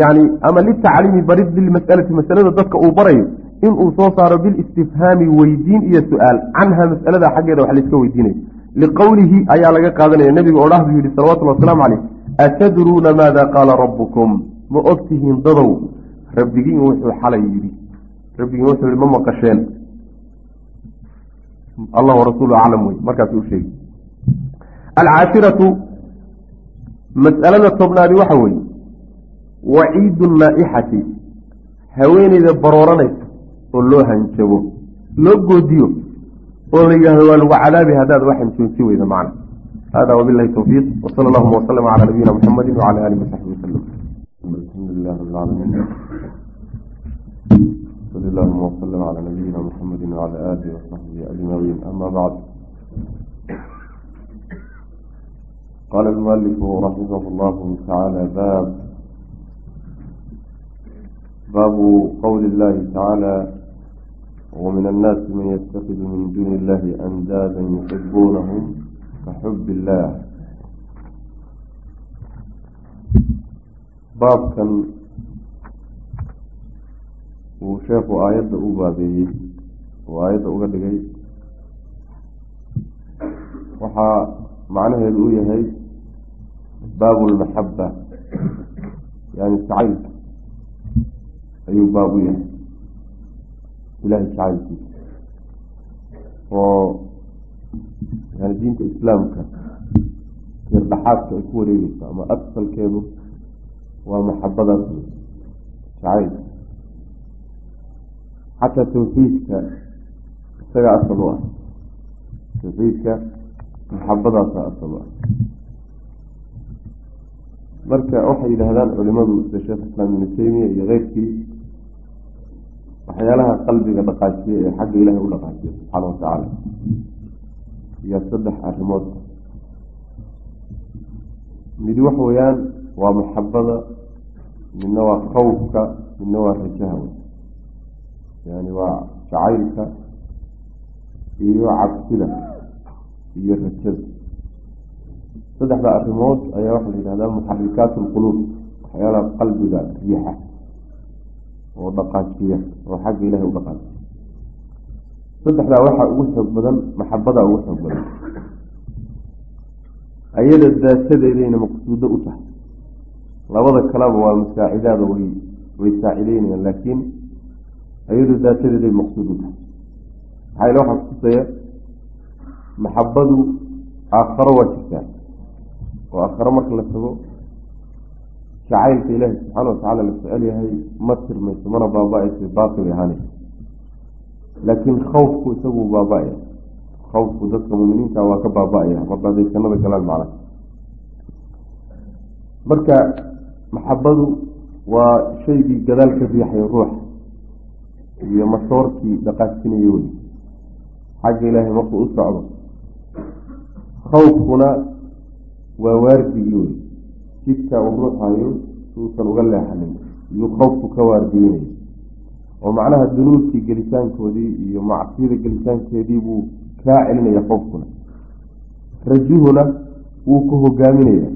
yani ama litacliimi barid bilmas'alati masalada dadka uu barayo inuu soo saaro bilistifhaami weydiin iyo su'aal. Canha mas'alada xaggeeda wax layska weydiinayo liqowlihi ayaa laga qaadanaya. Nebigu odhah buu yihi salawatulli wasalaamu caleyh atadruuna maada qaala rabbukum? Ma ogtihiin dadow. Rabbigiin wuxuu xalay yidhi. Rabbigiin wuxuu yihi ma maqasheen. Allah warasuulu aclam wey markaasuu u sheegi mas'alada tobnaadi waxa weeye waciidu naa'ixati haweeneyda barooranaysa oo loo hanjabo loo goodiyo oo la yidhahdo waa lagu cadaabi haddaad waxan jooji weyda macna hada wabilahi towfiiq wsala allahuma waslama calaa nabiyina muxamadi wcala alihi wasaxbi wasalam alxamdu lilah rab alcaalamiin sal allahuma wslm calaa nabiyina muxamadi wcala alihi wasaxbihi ajmaciin ama bacd qala almualifu raximah llahu tacaala baab baabu qowli اllahi tacaala ومن الناس من يتخذ من دون الله أندادا يحبونهم كحب الله baabkan uu sheekhu aayadda u baabeeyey uu aayadda uga dhigay waxaa macnaheedu u yahay baabu lmaxaba yani jacaylka ayuu baab u yahay ilahay jacaylkiisa oo yani diinta islaamka tirdhaxaadka ay ku wareegeysa ama asalkeedu waa maxabadaas jacaylka xataa tawxiidka isaga asal u ah tawxiidka maxabadaasa asal u ah marka waxay yidhaahdaan culimadu sida sheekh islaam ibnu teymiya iyo keyrkii waxyaalaha qalbiga dhaqaajiya ee xagga ilaahay u dhaqaajiya subxaana watacaala iyo saddex arrimood. Midi waxa weeyaan waa maxabada midna waa khawfka midna waa rajaha yani waa jacaylka iyo cabsida iyo rajada. Saddexda arrimood ayaa waxaa la yidhahdaa muxarikaat alquluub waxyaalaha qalbiga riixa oo dhaqaajiya oo xagga ilahay u dhaqaajiya. Saddexdaa waxaa ugu xoog badan maxabadaa ugu xoog badan. Ayada daatadeedayna maqsuudo u tahay. Labada kaleba waa masaacidaada way way saacideynayaan laakiin ayadu daatadeeday maqsuud u tahay. Maxaa ila waxaa kutusaya maxabadu aakharo waa jirtaa oo aakharo marka la tago jacaylka ilaahi subxaana watacaala la jecel yahay ma tirmayso mana baaba-ayso baaqi ahaanaysa laakiin khawfku isaguu baaba-aya khawfku dadka muminiinta waa ka baaba-aya marba haday jannada galaan macna marka maxabadu waa shaygii gadaal ka riixayo ruuxa iyo masoorkii dhaqaajinayo wey xagga ilaahay markuu u socdo khawfkuna waa waardigii wey jidka uu ruuxayo suusan uga leexanin. Iyuu khawfku ka waardiinaya oo macnaha dunuubkii gelitaankoodii iyo macsiyada gelitaankeedii buu kaa celinaya khowfkuna rajuhuna wuu ku hogaaminaya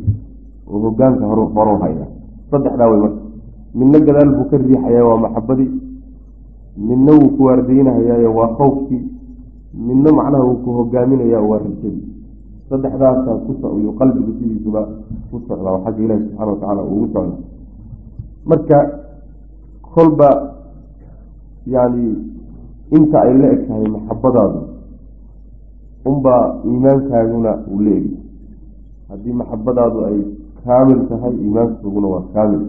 oo hogaanka hor horu haya saddexdaa wey marka. Midna gadaal buu ka riixayaa waa maxabadii midna wuu ku waardiynahayaayo waa khawfkii. Midna macnaha wuu ku hogaaminaya waa rajadii saddexdaasaa ku socyo qalbiga sidiisuba ku socda oo xagga ilaahi subxana watacaala uugu socda marka kolba yani inta ay la eg tahay maxabadaadu unbaa iimaankaaguna uu la egi haddii maxabadaadu ay kaamil tahay iimaankooguna waa kaamil.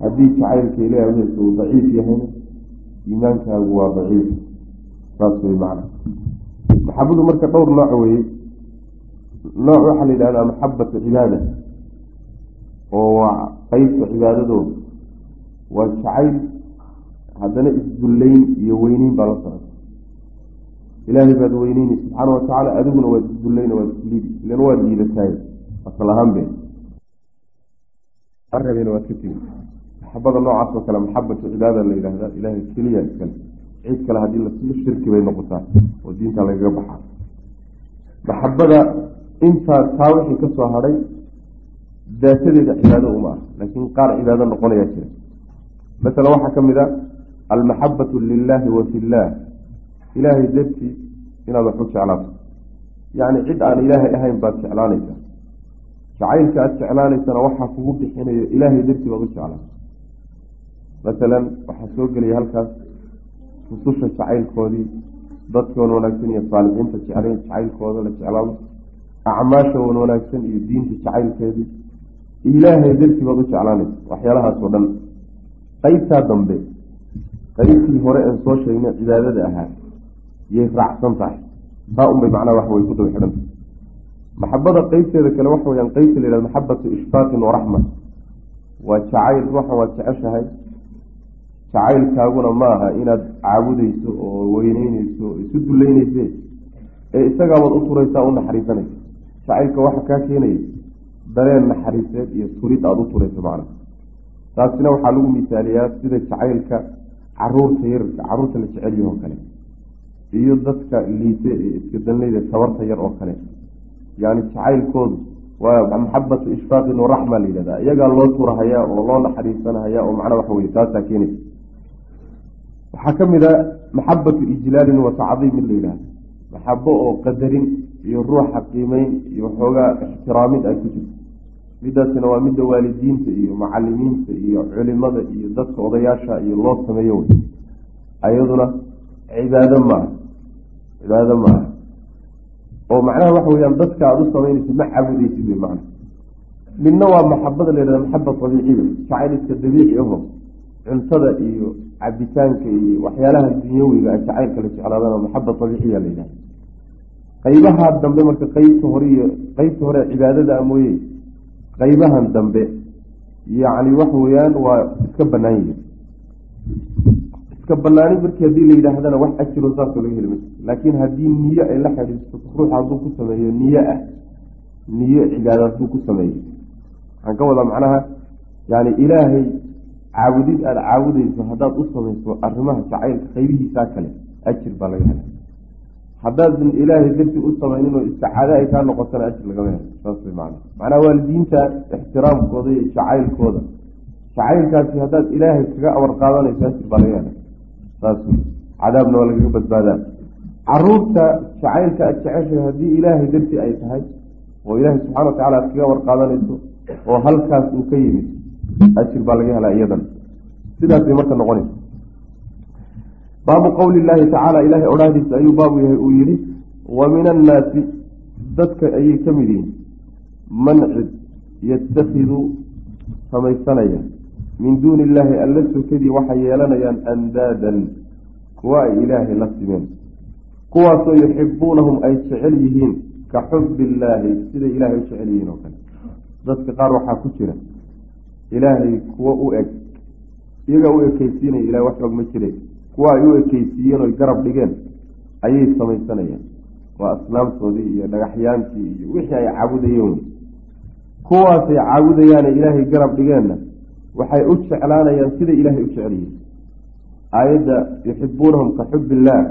Haddii jacaylka ilaah uheysa uu daciif yahayna iimaankaagu waa daciif. Saas wey macna. Maxabadu marka dhowr nooc weeye nooc waxaa la yidhahdaa maxabatu cibaada oo waa qeybta cibaadadooda waa jacayl haddana isdullayn iyo weyneyn baa la socota ilaahay baad weyneyni subxaana watacaala adiguna waad isdullayna waad isliidi ilan waad liidataay asal ahaan be arabina waad ka tegi maxabada noocaas oo kale maxabatu cibaada la yidhahda ilaahay keliya iskale cid kale haddii lasiyo shirki bay noqotaa oo diinta lagaga baxaa. Maxabada intaa taa wixii ka soo hadhay daatadeeda cibaado uma ah laakiin qaar cibaado noqonayaa jira. Masala waxaa ka mid a almaxabatu lilaahi wa fillaah ilaahay dartii inaad wax u jeclaato. Yacni cid aan ilaahay ahayn baad jeclaanaysaa. Jacaylka aada jeclaanaysana waxaa kugu bixinayo ilaahay dartii baad u jeclaato. Masalan waxaa soo gelaya halkaas rususha jacaylkoodii dadkoon wanaagsan iyo saalixiinta jeclayn jacaylkooda la jeclaado acmaasha wan wanaagsan iyo diinta jacaylkeedii ilaahay dartii baad u jeclaanaysa waxyaalahaas oo dhan. Qeybtaa dambe qeybtii hore aan soo sheegnay cibaadada ahaa yay raacsan tahay. Taa unbay macnaha wax way ku daba xidhanta maxabada qeybteeda kale waxa weyaan qeybta la yihahdo maxabatu ishfaatin waraxma waa jacayl ruuxan waad jeceshahay. Jacaylkaaguna ma aha inaad caabudeyso oo weyneyneyso oo isu duleyneyse ee isagaabaad u turaysaa u naxariisanaysa jacaylka waxa kaa keenaya dareen naxariiseed iyo turid aada u turayso macna taasina waxaa lagu misaaliyaa sida jacaylka carruurta yararka carruurta la jecel yahoo kale iyo dadka liite ee iska danleyda tabarta yar oo kale. Yani jacaylkoodu waa maxabatu ishfaaqin waraxma la yidhahda iyagaa loo turahayaa oo loo naxariisanhayaa oo macnaa waxa weye taasaa keenaysa. Waxaa ka mid a maxabatu ijlaalin wa tacdiim la yidhahda maxabo oo qadarin iyo ruuxa qiimeyn iyo waxoogaa ixtiraamid ay ku jirto. Midaasina waa midda waalidiinta iyo macalimiinta iyo culimada iyo dadka odayaasha iyo loo sameeyo wey ayaduna cibaado maaha cibaado maaha oo macnaha waxa weyaan dadka aada u samaynaysid ma caabudeysid wey macna midna waa maxabada la yhahda maxaba abiiciya jacayliska dabiici aho cuntada iyo cabitaanka iyo waxyaalaha dunyawiga jacaylka la jeclaadana maxaba abiiciya la yidhahda qeybaha dambe marka qeybta hore iyo qeybta hore cibaadada mooye qeybahan dambe yacni waxa weeyaan waa iska banaan yihi iska banaani markii haddii la yidhaahdana wax ajiro saasoo laga heli ma. Laakiin haddii niyo ay la xidhiirto ruux hadduu ku sameeyo niyo ah niyo cibaado hadduu ku sameeyo. Waxaan ka wadaa macnaha yani ilaahay caabudid aada caabudeyso haddaad u samayso arrimaha jacaylka qaybihiisaa kale ajir baa laga hela haddaadan ilaahay darti u samaynin oo isticaado ay kaa noqotana ajir lagama helo saas way macna. Macnaha waalidiinta ixtiraamkooda iyo jacaylkooda. Jacaylkaasi haddaad ilaahay kaga amar qaadanayso ajir baa laga hela saas wey cadaabna waa lagaga badbaadaa. Caruurta jacaylka aad jeceshahay haddii ilaahay darti ay tahay oo ilaahay subxana wa tacala aad kaga amar qaadanayso oo halkaas uu ka yimid ajir baa laga helaa iyadan. Sidaasay marka noqonaysa baabu qowli illaahi tacaala ilaahay odhaahdiisa ayuu baabu yahay uu yihi wa min annaasi dadka ayay ka mid yihiin man cid yatakhidu samaysanaya min duuni illaahi alla sokadii waxay yeelanayaan andaadan kuwa ay ilaahay la simeen kuwaasoo yuxibuunahum ay jecel yihiin ka xubi illaahi siday ilaahay u jecel yihiin oo kale. Dadka qaar waxaa ku jira ilaahay kuwa u eg iyagaa u ekeysiinaya ilahay wax og ma jire kuwa ay u ekeysiiyeen oy garab dhigeen ayay samaysanayaan. Waa asnaamtoodii iyo dhagaxyaantii iyo wixii ay caabudayeen. Wey kuwaasay caabudayaane ilaahay garab dhigeenna waxay u jeclaanayaan siday ilaahay u jecel aayadda yuxibuunahum ka xub illaah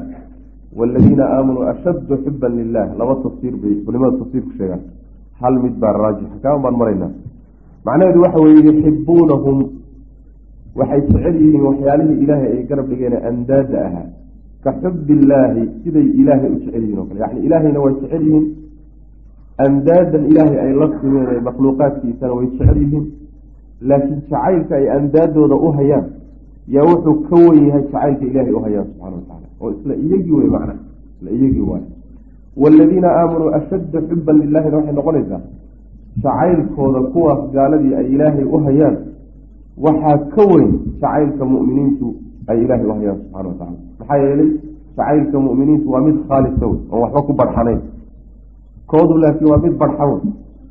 waaladiina aamanuu ashaddu xuban lilah laba tafsiir bay culimada tafsiirku sheegaan. Hal mid baa raajixa kaan baan maraynaa macnaheedu waxa weeye yuxibuunahum waxay jecel yihiin waxyaalihii ilaahay ay garab dhigeen andaada ahaa. Ka xubi illaahi siday ilaahay u jecel yihiin o kale. Yani ilaahayna way jecel yihiin. Andaadan ilaahay ay la simeen ee makhluuqaadkiisana way jecel yihiin. Laakiin jacaylka ay andaadooda u hayaan yaa wuxuu ka wen yahay jacaylka ilaahay u hayaan subxana wa tacala oo isla iyagii wey macna isla iyagii waay waaladiina aamanuu ashadda xuban lilahina waxay noqonaysaa jacaylkooda kuwaas gaaladii ay ilaahay u hayaan waxaa ka weyn jacaylka mu'miniintu ay ilaahay u hayaan subxana wa tacala maxaa yeelay jacaylka mu'miniintu waa mid khaalisa wey oon waxba ku barxanayn koodu laakiin waa mid barxan wey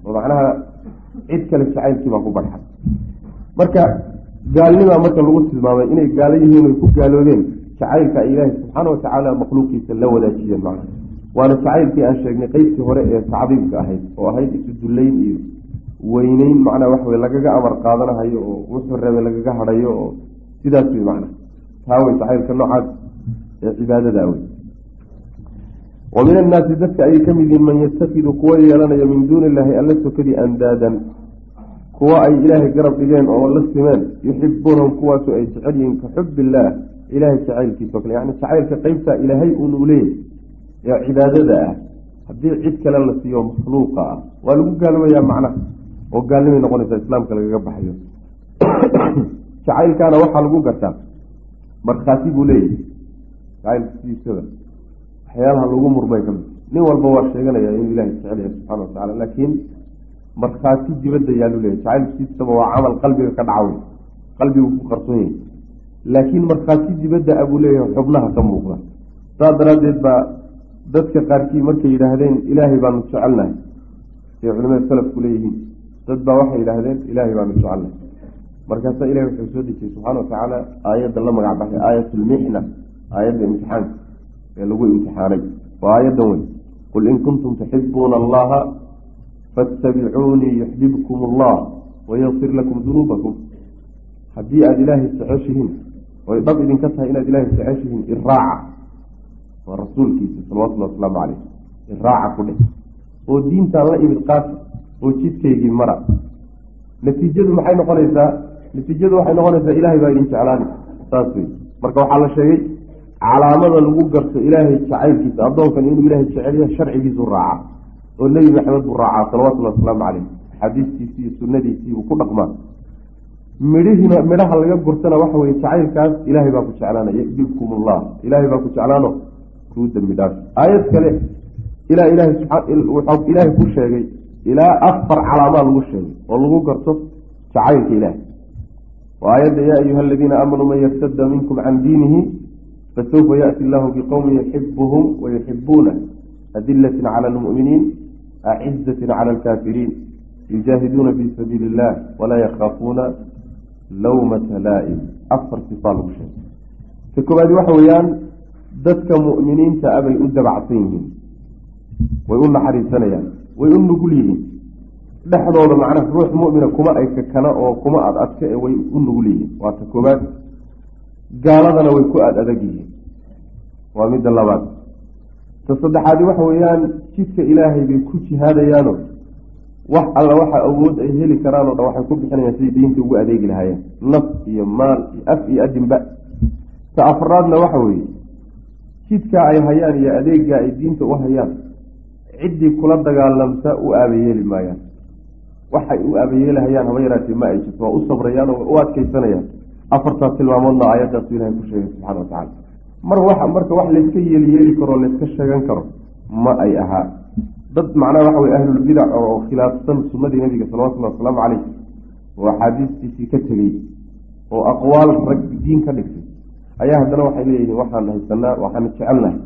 oo macnaha cid kale jacaylkii baa ku barxan. Marka gaalnimaa marka lagu tilmaamay inay gaalo yihiin oy ku gaaloobeen. Jacaylka ay ilaahay subxaana watacaala makhluuqiisa la wadaajiyeen macna waana jacaylkii aan sheegnay qeybtii hore ee tacdiimka ahayd oo ahayd isu dullayn iyo weyneyn macnaa waxa wey lagaga amar qaadanahayo oo wuxuu reebay lagaga hadhayo oo sidaas wey macna taa wey jacaylka noocaas ee cibaadada wey wa min annaasi dadka ayay ka mid yihiin man yattakidu kuwa yeelanayo min duuni illaahi alla sokadii andaadan. Kuwa ay ilaahay garab dhigeen oo la simeen yuxibuunahum kuwaasu ay jecel yihiin ka xub illaah ilaahay jacaylkiisao kale. Yani jacaylka qeybtaa ilaahay uunu leeyay ee cibaadada ah. Haddii cid kale la siiyo makhluuqa ah. Waa lagu gaaloobayaa macnaha oo gaalnimay noqonaysaa islaamka lagaga baxayo. Jacaylkaana waxaa lagu gartaa markhaati buu leeyahay jacaylka sidiisada waxyaalaha lagu murmay ka mid nin walba waa sheeganaya inuu ilahay jecel yahay subxana watacala laakiin markhaati dibadda yaalu leeyahy jacaylka sidiisaba waa camal qalbiga ka dhacawey qalbigu ku qarsoon yahay. Laakiin markhaati dibadda abuu leeyahay xubnaha ka muuqda. Saas daraaddeed baa dadka qaarkii markay yidhaahdeen ilaahay baanu jecelnahay say culimada salafku leeyihiin dad baa waxay yidhaahdeen ilaahay baanu jecelnahay markaasaa ilahi wuxuu soo dejiyey subxaana watacaala aayadda la magac baxay aayatulmixna aayadda imtixaanka ee lagu imtixaanay. Waa aayaddan wey qul in kuntum tuxibuuna allaha faatabicuunii yuxbibkum allah wayakfir lakum dunuubakum. Haddii aada ilaahay jeceshihiin oy dhab idinka tahay inaad ilaahay jeceshihiin iraaca waa rasuulkiisa salawatullhi wasalaamu caleyh iraaca ku dheh. Oo diintaan la imid qaata oo jidkaygii mara. Natiijadu maxay noqonaysaa? Natiijadu waxay noqonaysaa ilaahay baa idin jeclaani. Saas wey marka waxaa la sheegay calaamada lagu garto ilaahay jacaylkiisa addoonkan inuu ilaahay jecelyahay sharcigiisu raaca. Oo nebi maxamed buu raacaa salawatullahi wasalaamu caleyh axaadiistiisii iyo sunadiisii buu ku dhaqmaa. Midhihiina midhaha laga gurtana waxa weye jacaylkaas ilaahay baa ku jeclaana yxbibkum allah ilaahay baa ku jeclaano kuu dembi dhaaf. Aayad kale ilaa ilahay wuxuu ilaahay ku sheegay ilaa afar calaamaa lagu sheegay oo lagu garto jacaylka ilaahay waa aayadda yaa ayuha aladiina aamanuu man yartada minkum can diinihi fasawfa yaأti allahu biqowmin yuxibuhum wayuxibuuna adilatin cala lmu'miniin acizatin cala alkaafiriin yujaahiduuna fi sabiili illah walaa yakhaafuuna lawmata laa-im afar sifaa lagu sheegay. Ka koobaadi waxa weeyaan dadka mu'miniinta abay u dabacsan yihiin way u naxariisanayaan way u nugul yihiin. Dhexdooda macnaha ruux mu'mina kuma ay kakana oo kuma ad adka e way u nugul yihiin. Waa ta koobaad gaaladana way ku aad adag yihiin. Waa midda labaad. Ta saddexaadi waxa weeyaan jidka ilaahay bay ku jihaadayaano wax alla waxa awood ay heli karaan o dhan waxay ku bixinayaan siday diinta ugu adeegi lahaayeen. Naf iyo maal iyo af iyo adinba ta afraadna waxa weeye jidkaa ay hayaan iyo adeeggaa ay diinta u hayaan ciddii kula dagaalamta u aabayeeli maayaan. Waxay u aabayeelahayaan haba yaraatee ma ay jirto waa u sabrayaan oo u adkeysanayaan afartaas tilmaamoodna aayadaasu ilahay ku sheegay subxana watacala mar wa marka wax layska yeeli yeeli karo layska sheegan karo ma ay ahaa. Dad macnaha waxa weye ahlulbidac oo khilaafsan sunnadii nabiga salawatullahi wasalaamu caleyh oo axaadiistiisii ka tegey oo aqwaal rag diin ka dhigtay ayaa haddana waxay leeyihiin waxaan haysanaa waxaanu jecelnahay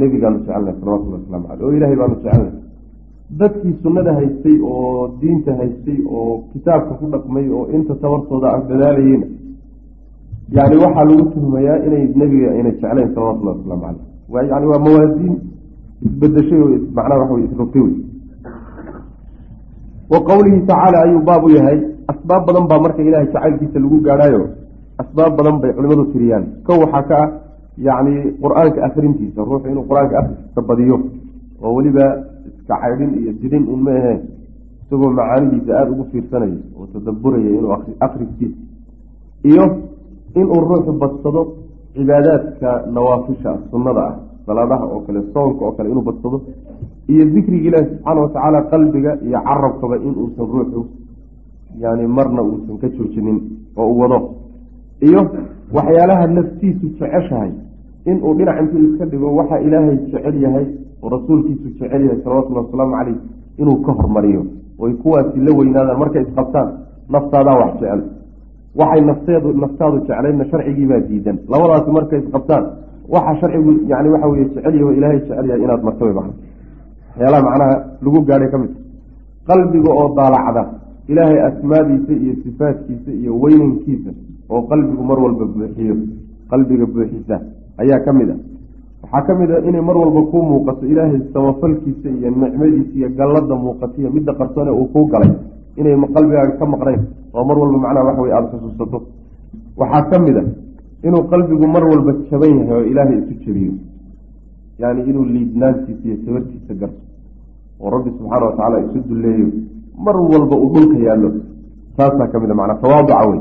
nebigaanu jecelnahay salawatullahi waslamu caleyh oo ilaahay baanu jecelnahay dadkii sunnada haystay oo diinta haystay oo kitaabka ku dhaqmay oo inta tabartooda ah dadaalayeyna yani waxaa lagu tuhmayaa inay nebiga ayna jeclayn salawatullahi wasalaamu caleyh yani waa mawaasiin isbedeshay oo macnaha waxa wey isrogtay wey wa qowlihi tacaala ayuu baab u yahay asbaab badan baa marka ilahay jacaylkiisa lagu gaadhaayo. Asbaab badan bay culimadu tiriyaan. Kow waxaa ka ah yacni qur'aanka akrintiisa ruuxu inuu qur'aanka akriskiisa badiyo oo weliba iska caydhin iyo dirin un ma aheen isagoo macaanidiisa aada ugu fiirsanayo oo tadaburaya inuu akriskiisa iyo inuu ruuxu badsado cibaadaadka nawaafisha sunnada ah salaadaha oo kale soonka oo kale inuu badsado iyo dikriga ilaahi subxaana watacaala qalbiga iyo carabkaba in uusan ruuxu yani marna uusan ka joojinin oo u wado. Iyo waxyaalaha naftiisu jeceshahay inuu dhinac intuu iska dhigo waxa ilaahay jecel yahay oo rasuulkiisu jecel yahay salawatullahi wasalaamu caleyh inuu ka hormariyo. Oy kuwaasi la weynaadaan markay isqabtaan naftaadaa wax jecel. Waxay nafteedu naftaadu jeclaydna sharcigiibaa diidan. Labadaasi markay isqabtaan waxa sharcigu yani waxa weye jecel yaho ilaahay jecel yahay inaad marto way macna waxyaalaha macnaha lagu gaadhay ka mid qalbiga oo daalacda ilaahay asmaadiisa iyo sifaadkiisa iyo weynankiisa oo qalbigu mar walba buuxiyo. Qalbiga buuxisa ayaa ka mid a. Waxaa ka mid a inay mar walba kuu muuqato ilaahay samafalkiisa iyo nicmadiisa iyo gallada muuqatiyo midda qarsone uu kuu galay inay qalbigaaga ka maqnayn oo mar walba macnaha waxa wey aada xusuusato. Waxaa ka mid a inuu qalbigu mar walba jaban yahay oo ilaahay isu jabiyo. Yani inuu liidnaantiisa iyo tabartiisa garto oo rabbi subxaana wa tacaala isu dulleeyo. Mar walba uu dhulka yaallo. Taasaa ka mid a macnaa tawaaduca wey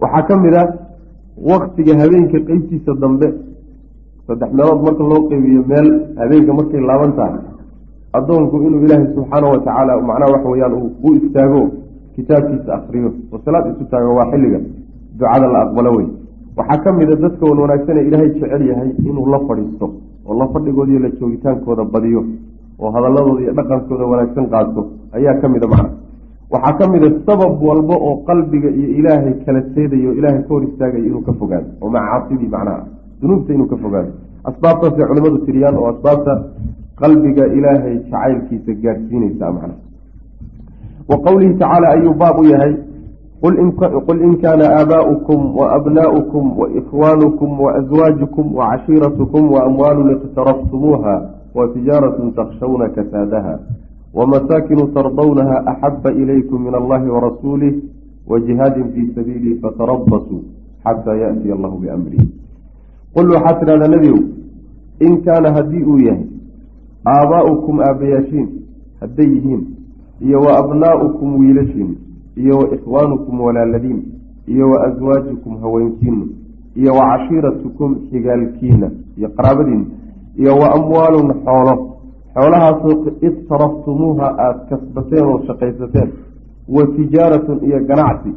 waxaa ka mid a waktiga habeenka qeybtiisa dambe saddex meelood marka loo qeybiyo meel habeenka markay laaban tahay addoonku inuu ilaahay subxaana wa tacaala macnaha waxa weyaan u istaago kitaabkiisa akriyo oo salaad isu taago waa xilliga ducada la aqbalo wey waxaa ka mid a dadka wan wanaagsan ee ilaahay jecel yahay inuu la fadhiisto oo la fadhigooda iyo la joogitaankooda badiyo oo hadaladooda iyo dhaqankooda wanaagsan qaato ayaa ka mid a macna waxaa ka mid a sabab walba oo qalbiga iyo ilaahay kala seedayo o ilaahay ka hor istaagayo inuu ka fogaado oo macaasidii macnaha dunuubta inuu ka fogaado. Asbaabtaasay culimmadu tiriyaan oo asbaabta qalbiga ilaahay jacaylkiisa gaadhsiinaysa macnaha wa qowlihi tacaala ayuu baab u yahay qul in kaana aabaa'ukum waabnaa'ukum waikhwaanukum waaswaajukum wacashiiratukum waamwaalun iqtaraftumuuha watijaaratun takshawna kasaadaha wamasaakinu tardawnaha axaba ilaykum min allahi warasuulih wajihaadin fii sabiilih fatarabasuu xataa yaatiya allahu biamrih qul waxaad tidhahdaa nebigow in kaana haddii uu yahay aabaa'ukum aabbayaashiin hadday yihiin iyo wa abnaa'ukum wiilashiin iyo wa ikhwaanukum walaaladiin iyo wa aswaajukum haweenkiinu iyo wa cashiiratukum xigaalkiina iyo qaraabadiina iyo wa amwaalun xoolo xoolahaasoo iqtaraftumuuha aada kasbateen oo shaqaysateen wa tijaaratun iyo ganacsi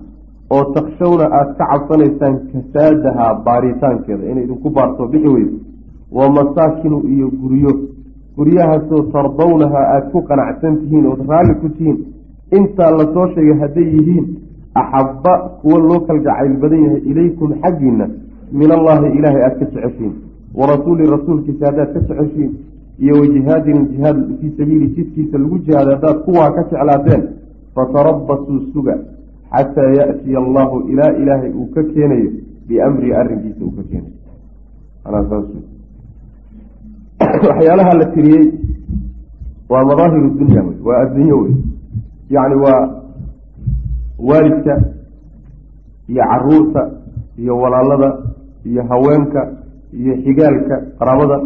oo takshawna aada ka cabsanaysaan kasaadaha baaritaankeeda inay idinku baartoo bixi weyso wa masaakinu iyo guryo. Guryahaasoo tardawnaha aada ku qanacsan tihiin ood raalli ku tihiin intaa la soo sheegay hadday yihiin axabba kuwo loo kalgacayl badan yahay ilaykum xaggiinna min allaahi ilaahay aada ka jeceshiin wa rasuuli rasuulkiisa haddaad ka jeceshiin iyo wajihaadin jihaad fii sabiili jidkiisa lagu jihaada haddaad kuwaa ka jeclaateen fatarabasuu suga xataa yaatiya allahu ilaa ilaahay uu ka keenayo biamrii arrinkiisa uu ka keenayo waxyaalaha la tiriyey waa madaahiru dunya wey waa addunyo wey yacni waa waalidka iyo carruurta iyo walaalada iyo haweenka iyo xigaalka qaraabada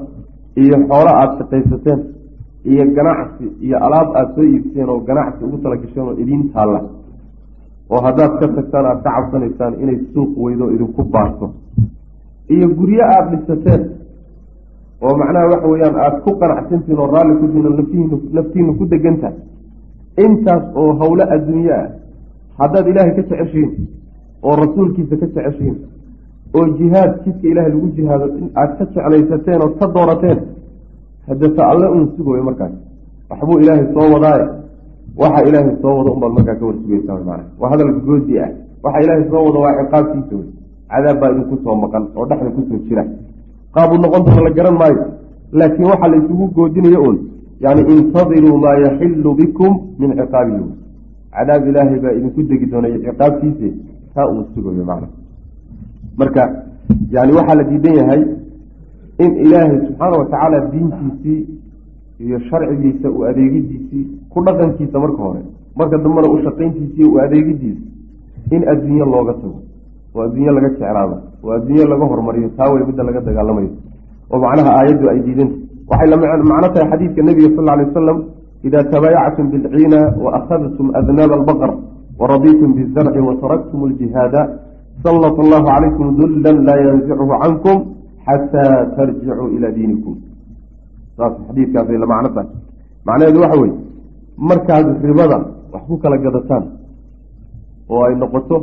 iyo xoolo aada shaqaysateen iyo ganacsi iyo alaab aada soo iibseen oo ganacsi ugu tala gasheen oo idiin taalla oo haddaad ka tagtaan aada ka cabsanaysaan inay suuq weydo idinku baarto. Iyo guryo aada dhisateen oo macnaha waxa weeyaan aada ku qanacsantihin oo raalli ku dihin oo naftihiinu naftiinu ku degan tahay. Intaas oo howlo adduunye ah haddaad ilaahay ka jeceshiin oo rasuulkiisa ka jeceshiin oo jihaad jidka ilaahay lagu jihaado aada ka jeclaysateen oo ka doorateen haddata alle un sugoyo markaas. Waxbuu ilaahay soo wadaaye waxa ilaahay soo wado unbaad markaa ka warsugeysaa mana waa hadal goodi ah. Waxa ilaahay soo wado waa ciqaabtiisa wey cadaab baa idinku soo maqan oo dhexda ku soo jira. Qaabuu noqon doona la garan maayo. Laakiin waxaa la isugu goodinayo un yani intadiruu maa yaxilu bikum min ciqaabihi cadaab ilaahay baa idinku degi doonay ciqaabtiise taa uu sugayo macna marka yani waxaa la diidan yahay in ilaahay subxaana watacaala diintiisii iyo sharcigiisa u adeegidiisii ku dhaqankiisa marka hore. Marka dambena u shaqayntiisii u adeegidiisa in adduunye looga tago oo adduunye laga jeclaado oo adduunye laga hormariyo taa wey midda laga dagaalamayo oo macnaha aayaddu ay diidanta waxay macno tahay xadiidka nebiga sal lla alay wasalam ida tabaayactum bilciina waakhadtum adnaaba albaqr waraditum bizarci wataraktum aljihaada sallat allahu calaykum dullan laa yanzichu cankum xataa tarjicuu ilaa diinikum saas xadiidkaasay la macno tahay. Macnaheedu waxa weye markaad ribada wax ku kala gadataan oo ay noqoto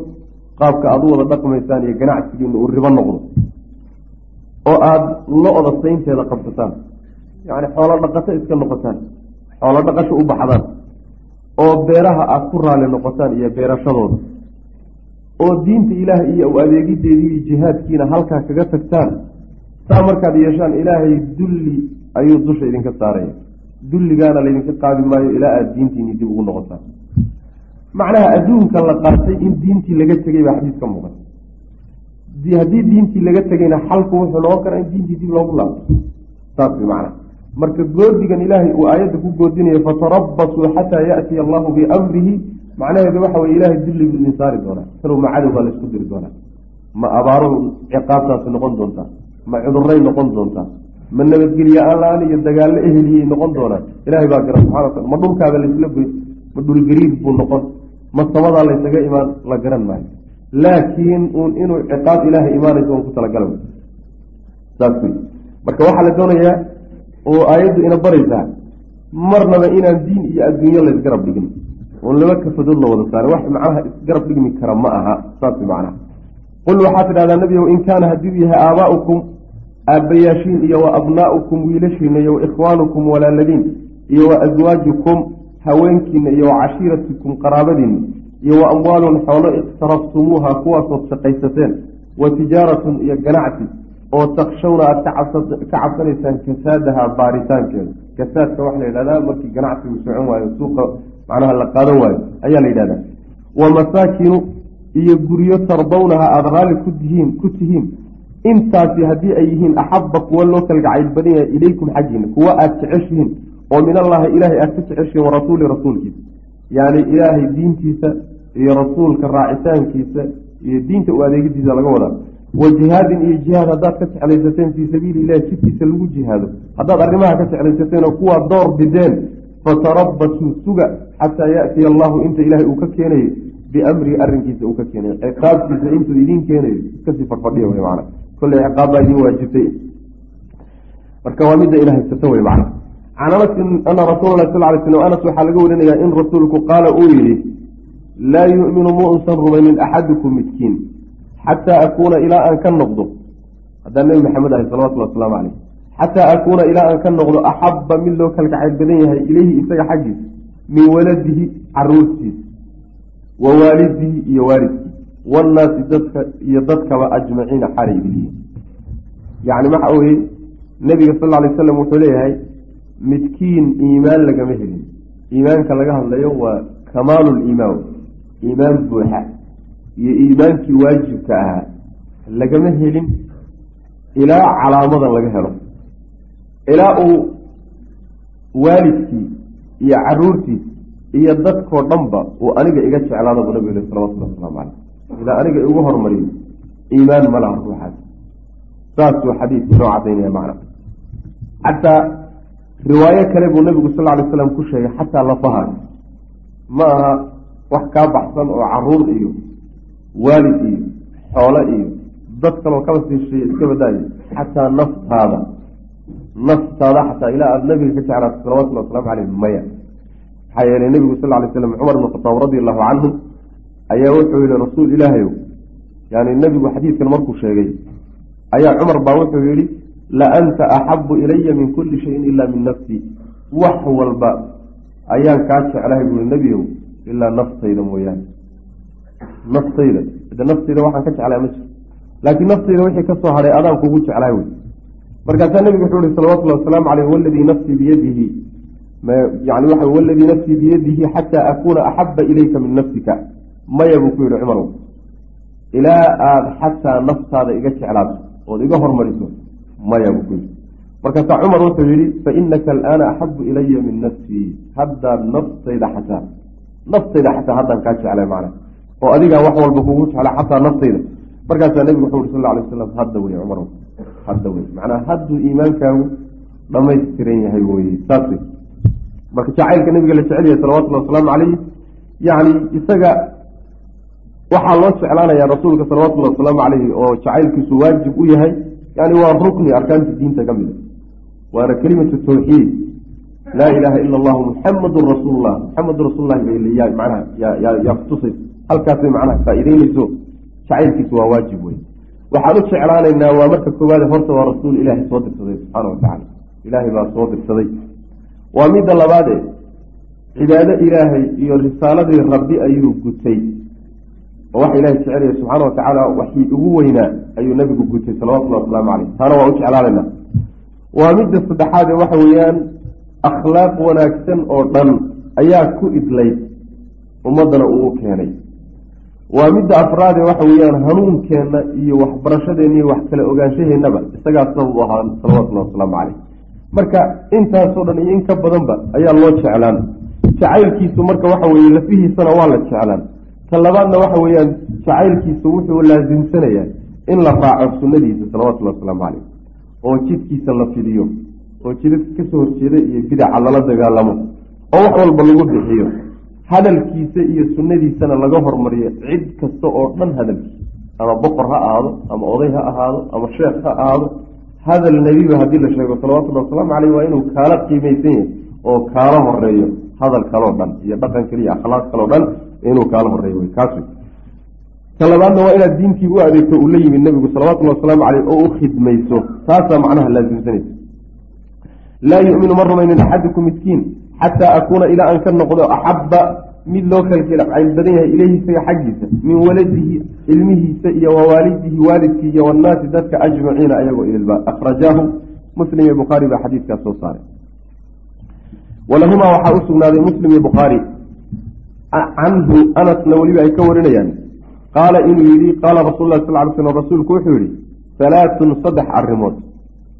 qaabka aad u wada dhaqmaysaan iyo ganacsigiina uu ribo noqdo oo aada lo-da saynteeda qabsataan yacni xoolo dhaqato iska noqotaan xoolo dhaqasho u baxdaan oo beeraha aada ku raali noqotaan iyo beerashadooda oo diinta ilaah iyo u adeegideedii iyo jihaadkiina halkaa kaga tagtaan saa markaad yeeshaan ilaahay dulli ayuu dusha idinka saaraya dulligaana laydinka qaadi maayo ilaa aada diintiini dib ugu noqotaan macnaha adduunka la qaatay in diintii laga tegay baa xadiis ka muuqata. Haddii diintii laga tegayna xalku wuxuu noqon karaa in diintii dib loogu laabto. Saas way macnaha. Marka goodigan ilaahay uu aayadda ku goodinayo fatarabasuu xataa yaatiya allahu biamrihi macnaheedu waxa weye ilaahay dulligu idin saari doonaa. Talow ma cadow baa laysku diri doonaa. Ma abaaro ciqaabtaasi noqon doontaa? Ma cuduray noqon doontaa ma nabadgelye aan-la-aan iyo dagaallo eheliyay noqon doonaa ilahay baa gara subxana wa taala ma dhulkaaba laysla goy ma dhulgariir buu noqon ma samadaa laysaga imaan la garan maayo. Laakiin uun inuu ciqaab ilaahay imaanayso on ku talagala saas wey marka waxaa la doonayaa oo aayaddu ina baraysaa marnaba inaan diin iyo adduunyo laysgarab dhigin. Oon laba kafadood la wada saaray wax macnaha isgarab dhigmi kara ma aha. Saas macnaha. Qul waxaad tidhahdaa nebigow in kaana hadduu yahay aabaa'ukum aabbayaashiin iyo wa abnaa'ukum wiilashiina iyo wa ikhwaanukum walaaladiin iyo wa aswaajukum haweenkiina iyo wa cashiiratikum qaraabadiina iyo wa amwaalun xoolo iqtaraftumuuha kuwaasood shaqaysateen wa tijaaratun iyo ganacsi oo takshawna aada ka cabsanaysaan kasaadaha baaritaankeeda kasaadka waxaa la yidhahdaa markii ganacsigu socon waayo suuqa macnaha la qaadan waayo ayaa la yidhahdaa. Wa masaakinu iyo guryo tardawnaha aada raalli ku tihiin ku tihiin intaasi haddii ay yihiin axabba kuwa loo kalgacayl badan yahay ilaykum xaggiina kuwa aada jeceshihiin oo min allahi ilaahay aada ka jeceshihiin wa rasuuli rasuulkiisa. Yacni ilaahay diintiisa iyo rasuulka raacitaankiisa iyo diinta u adeegidiisa laga wadaa. Wa jihaadin iyo jihaad haddaad ka jeclaysateen fii sabiili illahi jidkiisa lagu jihaado. Haddaad arrimaha ka jeclaysateen oo kuwaa door bideen fatarabasuu suga xataa yaatiya allahu inta ilaahay uu ka keenayo biamrihi arrinkiisa uu ka keenayo ciqaabtiisa intuu idiin keenayo iskasii fadfadhiya wey macana kolley ciqaab baa idiin waajibtay. Marka waa midda ina haysato wey macana can anasin ana rasuula sal lay slam anas waxaa laga warinayaa in rasuulku qaala uu yidhi laa yu'minu ma unsan rumaynin axadukum midkiin xataa akuuna ilaa aan ka noqdo haddaan nebi maxamed ahay salawatulli wasalaamu caleyh xataa akuuna ilaa aan ka noqdo axabba mid loo kalgacayl badan yahay ileyhi isaga xaggiisa min waladihi caruurtiisa wa waalidihi iyo waalidkii wannaasi dadka iyo dadkaba ajmaciina xalay idilyihin yacni waxa weye nebiga sal lla lay slam wuxuu leeyahay midkiin iimaan lagama helin. Iimaanka laga hadlayo waa kamaalu liimaan iimaan buuxa. Iyo iimaankii waajibka ahaa lagama helin ilaa calaamadan laga helo. Ilaa uu waalidkii iyo caruurtiis iyo dadkoo dhanba uu aniga iga jeclaada buu nabigu salawatulli wasalaamu caleyh ilaa aniga igu hormariyo iimaan ma laha ruuxaas saasuu xadiidku noo cadaynaya macna. Xataa riwaayo kale buu nabigu sal ly slam ku sheegay xataa lafahaas ma aha wax kaa baxsan oo carruur iyo waalid iyo xoolo iyo dad kaloo kaba siisheeye iska badaayo. Xataa naftaada. Naftaada xataa ilaa aada nabiga ka jeclaato salawatullhi wasalaamu caleyh maya. Maxaa yeelay nebigu sal lay slam cumar bn khataab radi allahu canhu ayaa wuxuu yihi rasuul ilaahayow yani nebigu xadiidkan markuu sheegay ayaa cumar baa wuxuu yihi la anta axabu ilaya min kulli shayin ila min nafsii wax walba ayaan kaa jeclahay buui nebiyow ilaa naftayda mooyaane. Naftayda de naftayda waxaan ka jeclahay ma jiro. Laakiin naftayda wixii ka hadhay adaan kugu jeclahay wey. Markaasaa nebigu wuxuu ihi salawatullhi wasalaamu caleyh waladii nafsii biyadihi. Yani waxa waladii nafsii biyadihi xataa akuuna axaba ilayka min nafsika maya buu ku yihi cumarow ilaa aada xataa naftaada iga jeclaato ood iga hormariso maya buu ku yihi markaasaa cumar wuxuu yihi fainaka alaana axabu ilaya min nafsii haddaad naftayda xataa naftayda xataa haddaan kaa jeclay macna oo adigaa wax walba kugu jecla xataa naftayda. Markaasaa nebigu wuxuu yihi sal lla alay hadda wey cumarow hadda wey macnaa hadduu iimaankaagu dhamaystiran yahay weye saas marka jacaylka nabiga la jecel yahay salawatullhi wasalaamu caleyh yacni isaga waxaa loo jeclaanaya rasuulka salawatullahi wasalaamu caleyhi oo jacaylkiisu waajib u yahay yani waa rukni arkaanta diinta ka mida waana kelimatu tawxiid. Laa ilaaha ila allahu muxamadun rasuulullah muxamadun rasuululahi bay manaha yaa kutusaysa halkaasay macnaha faa-iideyneyso jacaylkiisu waa waajib wey waxaan u jeclaanaynaa waa marka koowaade horta waa rasuul ilaahay soo dirsaday subxaana watacala ilaahay baa soo dirsaday. Waa midda labaade cibaado ilaahay iyo risaaladii rabbi ayuu gutay oo waxa ilahay jecelaya subxaana wa tacaala waxii ugu weynaa ayuu nabigu gutay salawatullahi wasalaamu caleyh taana waa u jeclaanayna waa midda saddexaade waxa weeyaan akhlaaq wanaagsan oo dhan ayaa ku idlayd ummaddana uu keenay. Waa midda afraade waxa weeyaan hanuunkeenna iyo waxbarashadeenna iyo wax kala ogaanshaheennaba isagaa sabab u ahaa salawatullahi wasalaamu caleyh marka intaasoo dhan iyo in ka badanba ayaa loo jeclaan. Jacaylkiisu marka waxa weeye lafihiisana waa la jeclaan ta labaadna waxa weeyaan jacaylkiisu wuxuu laasimsanayaa in la raaco sunnadiisa salawatullahi wasalaamu caleyh oo jidkiisa la fidiyo oo jidadka ka soo horjeeda iyo bidaca lala dagaalamo oo wax walba lagu bixiyo. Hadalkiisa iyo sunnadiisana laga hormariyo cid kasta oo dhan hadalkiisa ama boqor ha ahaado ama oday ha ahaado ama sheekh ha ahaado. Hadal nebiba haddii la sheego salawatullahi wasalaamu caleyh waa inuu kaala qiimaysan yahay oo kaala horeeyo hadal kaloo dhan iyo dhaqan kale iyo akhlaaq kaloo dhan inuu kaala horeeyo wy kaas wey ta labaadna waa inaad diintii u adeegto uu la yimid nebigu salawatullahi wasalaamu caleyh oo u khidmayso. Taasaa macnaha laasimsanaysa laa yuminu ma rumaynin axadukum midkiin xataa akuuna ilaa aan ka noqdo axabba mid loo kalkala cayl badan yahay ileyhi isaga xaggiisa min waladihi ilmihiisa iyo wawaalidihi waalidkii iyo wannaasi dadka ajmaciina ayagoo idilba akhrajaahu muslim iyo bukhaari baa xadiidkaas soo saaray. Walahumaa waxaa u sugnaaday muslim iyo bukhaari canhu anasna weliba ay ka warinayaan. Qaala inuu yidhi qaala rasul lah sal ly slm rasuulku wuxuu yihi halaatun saddex arrimood.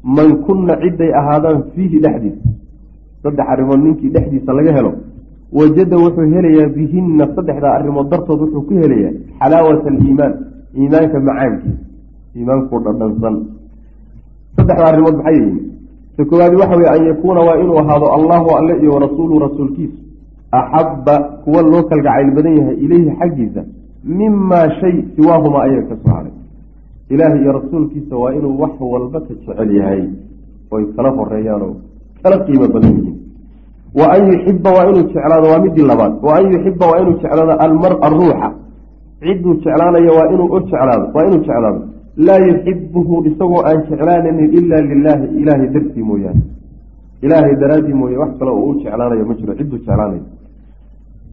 Man kunna ciday ahaadaan fiihi dhexdiisa saddex arrimood ninkii dhexdiisa laga helo. Wajada wuxuu helayaa bihinna saddexdaa arrimood dartood wuxuu ku helayaa xalaawata aliimaan iimaanka macaankiisa. Iimaankuu dhadhansan. Saddexdaa arrimood maxay yihiin ta koowaadi waxa weye an yakuuna waa inuu ahaado allahu alle iyo warasuuluhu rasuulkiisu axabba kuwa loo kalgacayl badan yahay ileyhi xaggiisa mimaa shay siwaahumaa ayaga ka soo haray ilaahi iyo rasuulkiisa waa inuu wax walba ka jecel yahay oy kala horeeyaan oo kala qiimo badan yihiin wa an yuxiba waa inuu jeclaado waa midii labaad wa an yuxiba waa inuu jeclaado almara ruuxa cidduu jeclaanayo waa inuu jeclaado waa inuu jeclaado laa yuxibuhu isagoo aan jeclaanaynin ila lilaahi ilaahay dartii mooyaane ilaahay daraaddii mooye wax kale uu u jeclaanayo ma jiro cidduu jeclaanayo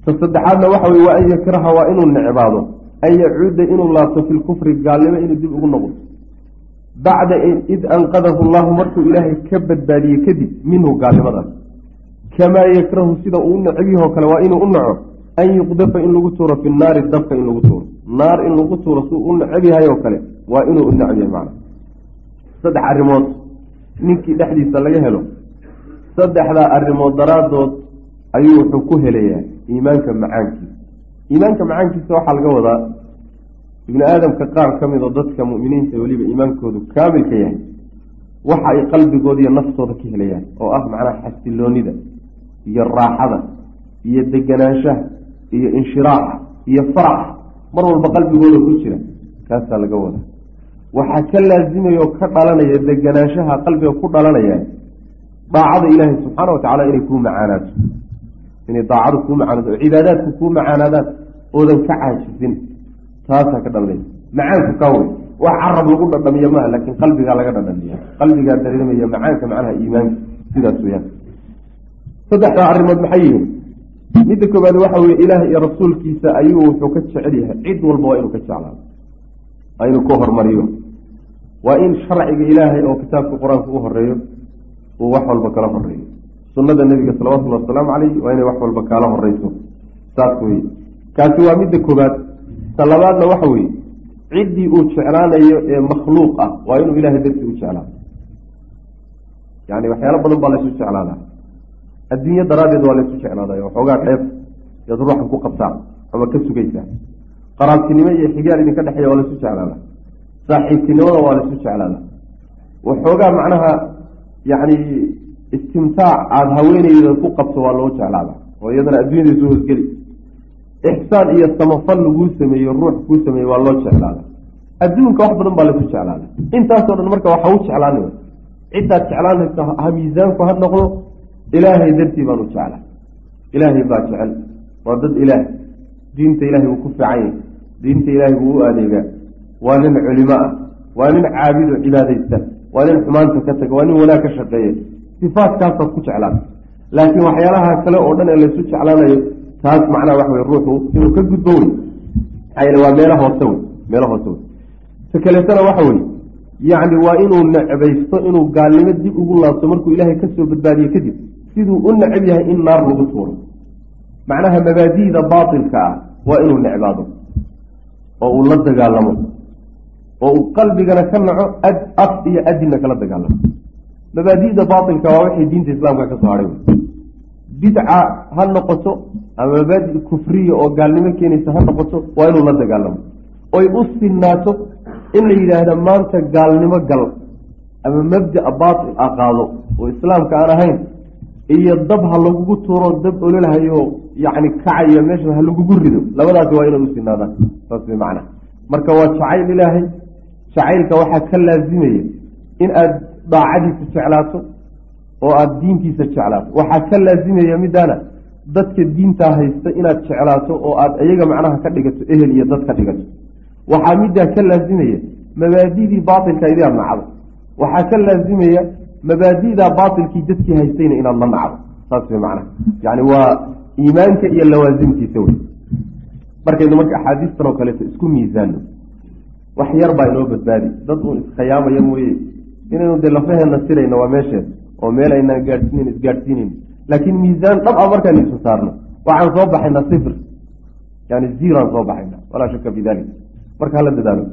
ta saddexaadna waxa weye waa an yakraha waa inuu necbaado. An yacuuda inuu laabto fi lkufri gaalnimo inuu dib ugu noqdo. Bacda id anqadahu allahu markuu ilaahay ka badbaadiyey kadib minhu gaalnimadaas kamaa yakrahu sida uu u necbyahoo kale waa inuu u naco. An yuqdafa in lagu tuuro fi naari dabka in lagu tuuro. Naar in lagu tuuro suu u necab yahay oo kale waa inuu u necab yahay macna saddex arrimood ninkii dhexdiisa laga helo. Saddexdaa arrimood daraaddood ayuu wuxuu ku helayaa iimaanka macaankiisa. Iimaanka macaankiisa waxaa laga wadaa ibni aadamka qaar ka mid oo dadka mu'miniinta weliba iimaankoodu kaamilka yahay. Waxa ay qalbigooda iyo naftooda ka helayaan oo ah macnaha xasiloonida iyo raaxada iyo deganaanshaha iyo inshiraaxa iyo faraxa mar walba qalbigooda ku jira kaasaa laga wadaa. Waxaa ka laasimaya oo ka dhalanaya deganaanshaha qalbiga ku dhalanaya daacada ilaahay subxaana wa tacala inay kuu macaanaato inay daacadu kuu macaanaato oo cibaadaadku kuu macaanaadaan oodan ka caajisin taasaa ka dhalanaysa macaanku kaa wey wax carab lagu dhadhamiyo maaha laakiin qalbigaa laga dhadhamiya qalbigaa dareemaya macaanka macnaha iimaanka sidaas weyaan saddexdaa arrimood maxay yihiin? Midda koobaad waxa weye ilaah iyo rasuulkiisa ayuu wuxuu ka jecel yahay. Cid walba waa inuu ka jeclaado waa inuu ka hormariyo. Waa in sharciga ilaahay oo kitaabka qur'aanka u horeeyo uu wax walba kala horeeyo sunnada nebiga salawatullhi wasalaamu caleyh waa inay wax walba kaala horeyso. Saas weye kaasi waa midda koobaad ta labaadna waxa weeye ciddii uu jeclaanayo ee makhluuq ah waa inuu ilahay dartii u jeclaado yani waxyaalo badan baa laysu jeclaada. Adduunye daraaddeed waa laysu jeclaadayo waxoogaa dheef yaad ruuxan ku qabtaa ama ka sugaysaa. Qaraabtinimo iyo xigaal idinka dhexeeya waa laysu jeclaada. Saaxiibtinimada waa laysu jeclaada. Waxoogaa macnaha yacni istimtaac aada haweeneyda ku qabto waa loo jeclaada. Oo iyadana adduunyada soo hosgeli. Ixsaan iyo samafal laguu sameeyo ruux kuu sameeye waa loo jeclaada. Adduunka wax badan baa laysu jeclaada. Intaasoo dhan marka waxa u jeclaanay ciddaad jeclaanaysa ha miisaanku ha noqdo ilaahay dartii baan u jecla ilaahay baa jecel. Waa dad ilaah. Diinta ilahay wuu ku fiican yahay. Diinta ilaahay buu u adeegaa. Waa nin culimo ah. Waa nin caabido cibaadaysta. Waa nin xumaanta ka taga. Waa nin wanaag ka shaqeeya sifaadkaasaad ku jeclaan. Laakiin waxyaalaha kale oo dhan ee laysu jeclaanayo taas macnaha waxa wey ruuxu inuu ka gudbo wey maxaa waa meelo hoose wey meelo hoose wey ta kaleetana waxa weye yacni waa inuu necbaysto inuu gaalnimo dib ugu laabto markuu ilaahay ka soo badbaadiye kadib siduu u necab yahay in naar lagu tuuro. Macnaha mabaadi'da baatilka ah waa inuu necbaado oo uu la dagaalamo oo uu qalbigana ka naco ad af iyo adinna kala dagaalamo mabaadi'da baatilka waa waxay diinta islaamka ka soo hadhay bidca ha noqoto ama mabaadi kufriya oo gaalnimo keenaysa ha noqoto waa inuu la dagaalamo. Oy u sinaato in la yidhaahda maanta gaalnimo gal ama mabda'a baatil a qaado oo islaamka aan ahayn iyo dab ha lagugu tuuro dab ololahayo yacni kacaya meesha ha lagugu rido labadaasi waa inay u sinaadaan saas way macnaa marka waa jacayl ilaahay jacaylka waxaa ka laazimaya in aad daacadiisa jeclaato oo aada diintiisa jeclaato. Waxaa ka laazimaya midaana dadka diintaa haysta inaad jeclaato oo aada iyaga macnaha ka dhigato ehel iyo dad ka dhigato. Waxaa middaa ka laazimaya mabaadidii baatilka idaad nacdo. Waxaa ka laazimaya mabaadi'da baatilkii dadkii haystayna inaad la nacdo. Saas way macnaha. Yani waa iimaanka iyo lawaasimtiisa wey markaynu marka axaadiistan oo kaleeto isku miisaano wax yar baa inoo badbaadi. Dad uun iskhiyaamaya mooye inaynu dee lafaheena sirayno waa meesheed oo meel aynaan gaadhsiinen isgaadhsiinayn laakiin miisaan dhab a markaan isu saarno waxaan soo baxaynaa sifr yani ziiraan soo baxayna walaa shaka fi dalik marka hala dadaalo.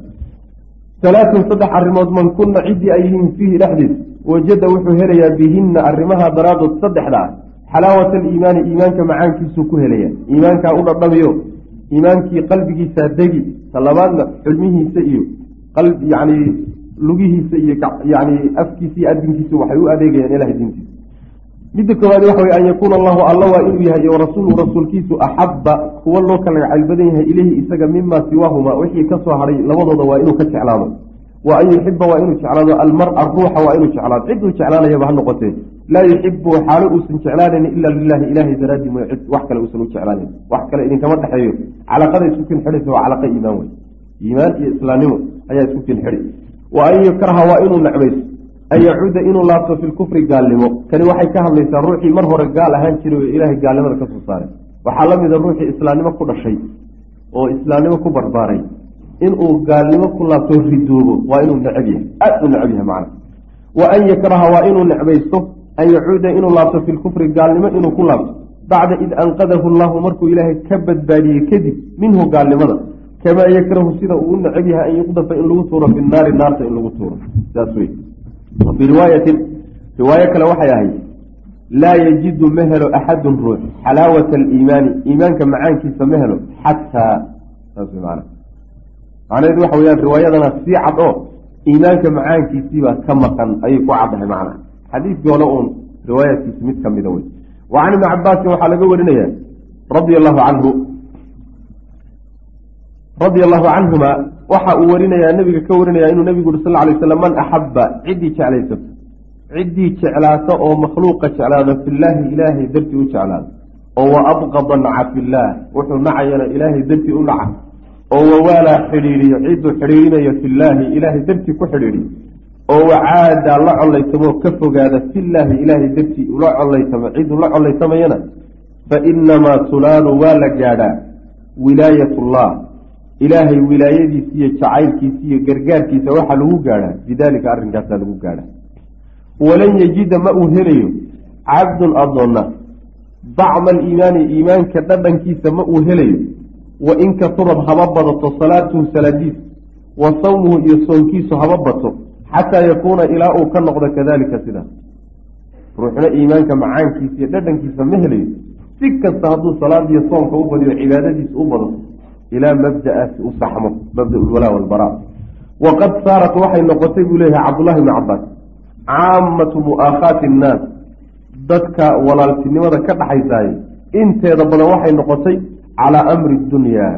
Alaatun saddex arrimood man kunna ciddii ay yihiin fiihi dhexdiis wajada wuxuu helayaa bihinna arrimaha daraadood saddexda ah. Xalaawata aliimaani iimaanka macaankiisuu ku helaya iimaankaa u dhadhamiyo iimaankii qalbigiisaa degi talabaadna xulmihiisa iyo yani lugihiisa iyo yani afkiisa iyo adinkiisu waxay u adeegayaan ilahay diintiisa. Midda koowaad waxa wey an yakuuna allahu alla waa inuu yahay iyo rasuulu rasuulkiisu axabba kuwa loo kala gacayl badan yahay ileyhi isaga mima siwaahuma wixii ka soo hadhay labadooda waa inuu ka jeclaado. Wa an yuxiba waa inuu jeclaado. Almara ruuxa waa inuu jeclaado. Ciduu jeclaanayaba ha noqotee. Laa yuxibu xaalo uusan jeclaanayn ila lilahi ilahay daraadii mooy cid wax kale uusan u jeclaanayn wax kale idinkama dhexeeyo. Calaqada isku kin waa calaqa iimaan wey iimaan iyo islaamnimo ayaa isku kin wa an yukraha waa inuu necbayso an yacuuda inuu laabto fi lkufri gaalnimo. Kani waxay ka hadlaysaa ruuxii mar hore gaal ahaan jiray oo ilaahay gaalnimada ka soo saaray. Waxaa la mida ruuxii islaamnimo ku dhashay oo islaamnimo ku barbaaray. Inuu gaalnimo ku laabto ridoobo waa inuu necab yahay. Aada u necab yahay macna wa an yakraha waa inuu necbaysto. An yacuuda inuu laabto fi lkufri gaalnimo inuu ku laabto. Bacda id anqadahu allahu markuu ilaahay ka badbaadiyey kadib minhu gaalnimada kamaa yakrahu sida uu u necab yahay an yuqdafa in lagu tuuro fi naari naarta in lagu tuuro saas wey wa fii riwaayatin riwaayo kale waxay ahayd laa yajidu ma helo axadun ruux xalaawata aliimaani iimaanka macaankiisa ma helo xataa saas wey maana macnaheedu waxa weyaan riwaayadana sii cad oo iimaanka macaankiisiibaa ka maqan ayay ku caddahay macnaha xadiidkii hore uun riwaayaadkiisi mid ka mida wey wa can ibni cabaasin waxaa laga warinaya radia allahu canhu radia allahu canhuma waxa uu warinayaa nebiga ka warinaya inuu nebigu uri sal lla alay waslam man axabba ciddii jeclaysato ciddii jeclaata oo makhluuqa jeclaada fillaahi ilaahay dartii u jeclaada oo wa abqada naca fillaah wuxuu nacayana ilaahay dartii u naca. Oo wawaalaa xidhiiriyo cidduu xidhiirinayo fillaahi ilaahay dartii ku xidhiiriyo oo wacaada la collaytamoo ka fogaada fillaahi ilaahay dartii ula collaytamo cidduu la collaytamayana. Fa inamaa tulaalu waa la gaadhaa wilaayatullah ilaahay wilaayadiisa iyo jacaylkiisa iyo gargaarkiisa waxaa lagu gaadhaa. Bidaalika arrinkaasaa lagu gaadhaa. Walan yejida ma uu helayo cabdun adoonna bacda aliimaani iimaanka dhadhankiisa ma uu helayo. Wa in katurad haba badato salaatuhu salaadiis. Wa sawmuhu iyo soonkiisu haba bato. Xataa yakuuna ilaa uu ka noqdo kadalika sidaas ruuxna iimaanka macaankiisa iyo dhadhankiisa ma helayo. Si kasta hadduu salaad iyo soonka u badiyo cibaadadiisa u badato ilaa mabda'aasi u saxmo mabda ulwalaa walbaraa waqad saarat waxay noqotay buu leeyahay cabdullahi bni cabaas caamatu mu'aakhaati innaas dadka walaaltinimada ka dhaxaysaaye inteeda badan waxay noqotay calaa amri dunyaa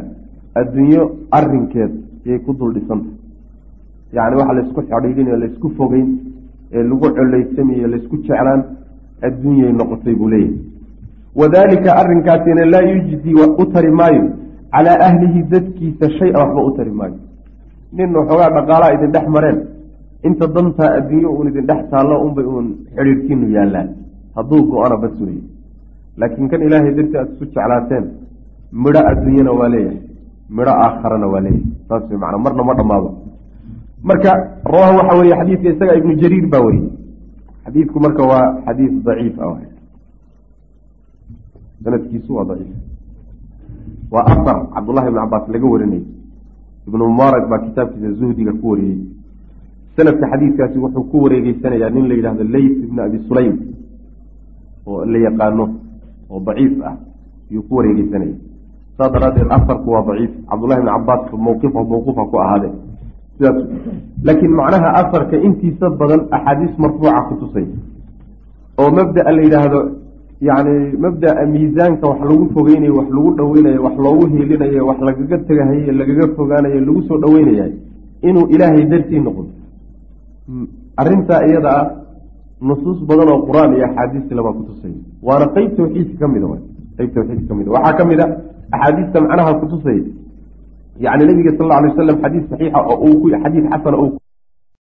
addunyo arinkeed yay ku dul dhisanta yacni waxa laysku xidhiidhin ee laysku fogeyn ee lagu coleysamaiyo laysku jeclaan adduunyay noqotay buu leeyahay. Wadaalika arrinkaasina laa yujdi u tari maayo calaa ahlihi dadkiisa shay-a waxba u tari maayo nin waxoogaa dhaqaalaa idin dhex mareen inta dantaa adduunyo uun idin dhex taallo unbay uun xidhiirhkiinu yaallaan hadduu go-ana bas weeye laakiin kan ilaahay dartii aada isu jeclaateen midho adduunyana waa leeyahay midho aakharana waa leeyahay saas wey macnaa marna ma dhammaado marka rawaha waxaa weriye xadiidka isaga ibnu jariir baa weriyey xadiidku marka waa xadiid daciif ah sanadkiisu waa daciif waa asar cabdullahi ibn cabaas laga warinayay. Ibnu mubaarak baa kitaabkiisa zuhdiga ku wariyey. Sanadka xadiidkaasi wuxuu ku wareegeysanayaa nin la yidhahdo leyt ibn abi sulaym oo la yaqaano oo daciif ah ayuu ku wareegeysanaya saas daraaddeed asarku waa daciif. Cabdullahi ibn cabaas mawqifa mawquufa ku ahaade sidaas laakiin macnaha asarka intiisa badan axaadiis marfuuca ku tusay. Oo mabdaa la yidhaahdo yacni mabdaa miisaanka wax lagu fogeynayo wax lagu dhoweynayo wax loogu hiilinayo wax lagaga tegahaye lagaga fogaanayo lagu soo dhoweynaya inuu ilaahay dartii noqdo. Arrintaa iyada ah nusuus badan oo qur'aan iyo axaadiis labaa ku tusay waana qeyb tawxiidka ka mida qeyb tawxiidka ka mid waxaa ka mid a axaadiista macnaha kutusay yani nabiga sal alla alay waslam xadiis saxiixa oo uu xadiis xasana uu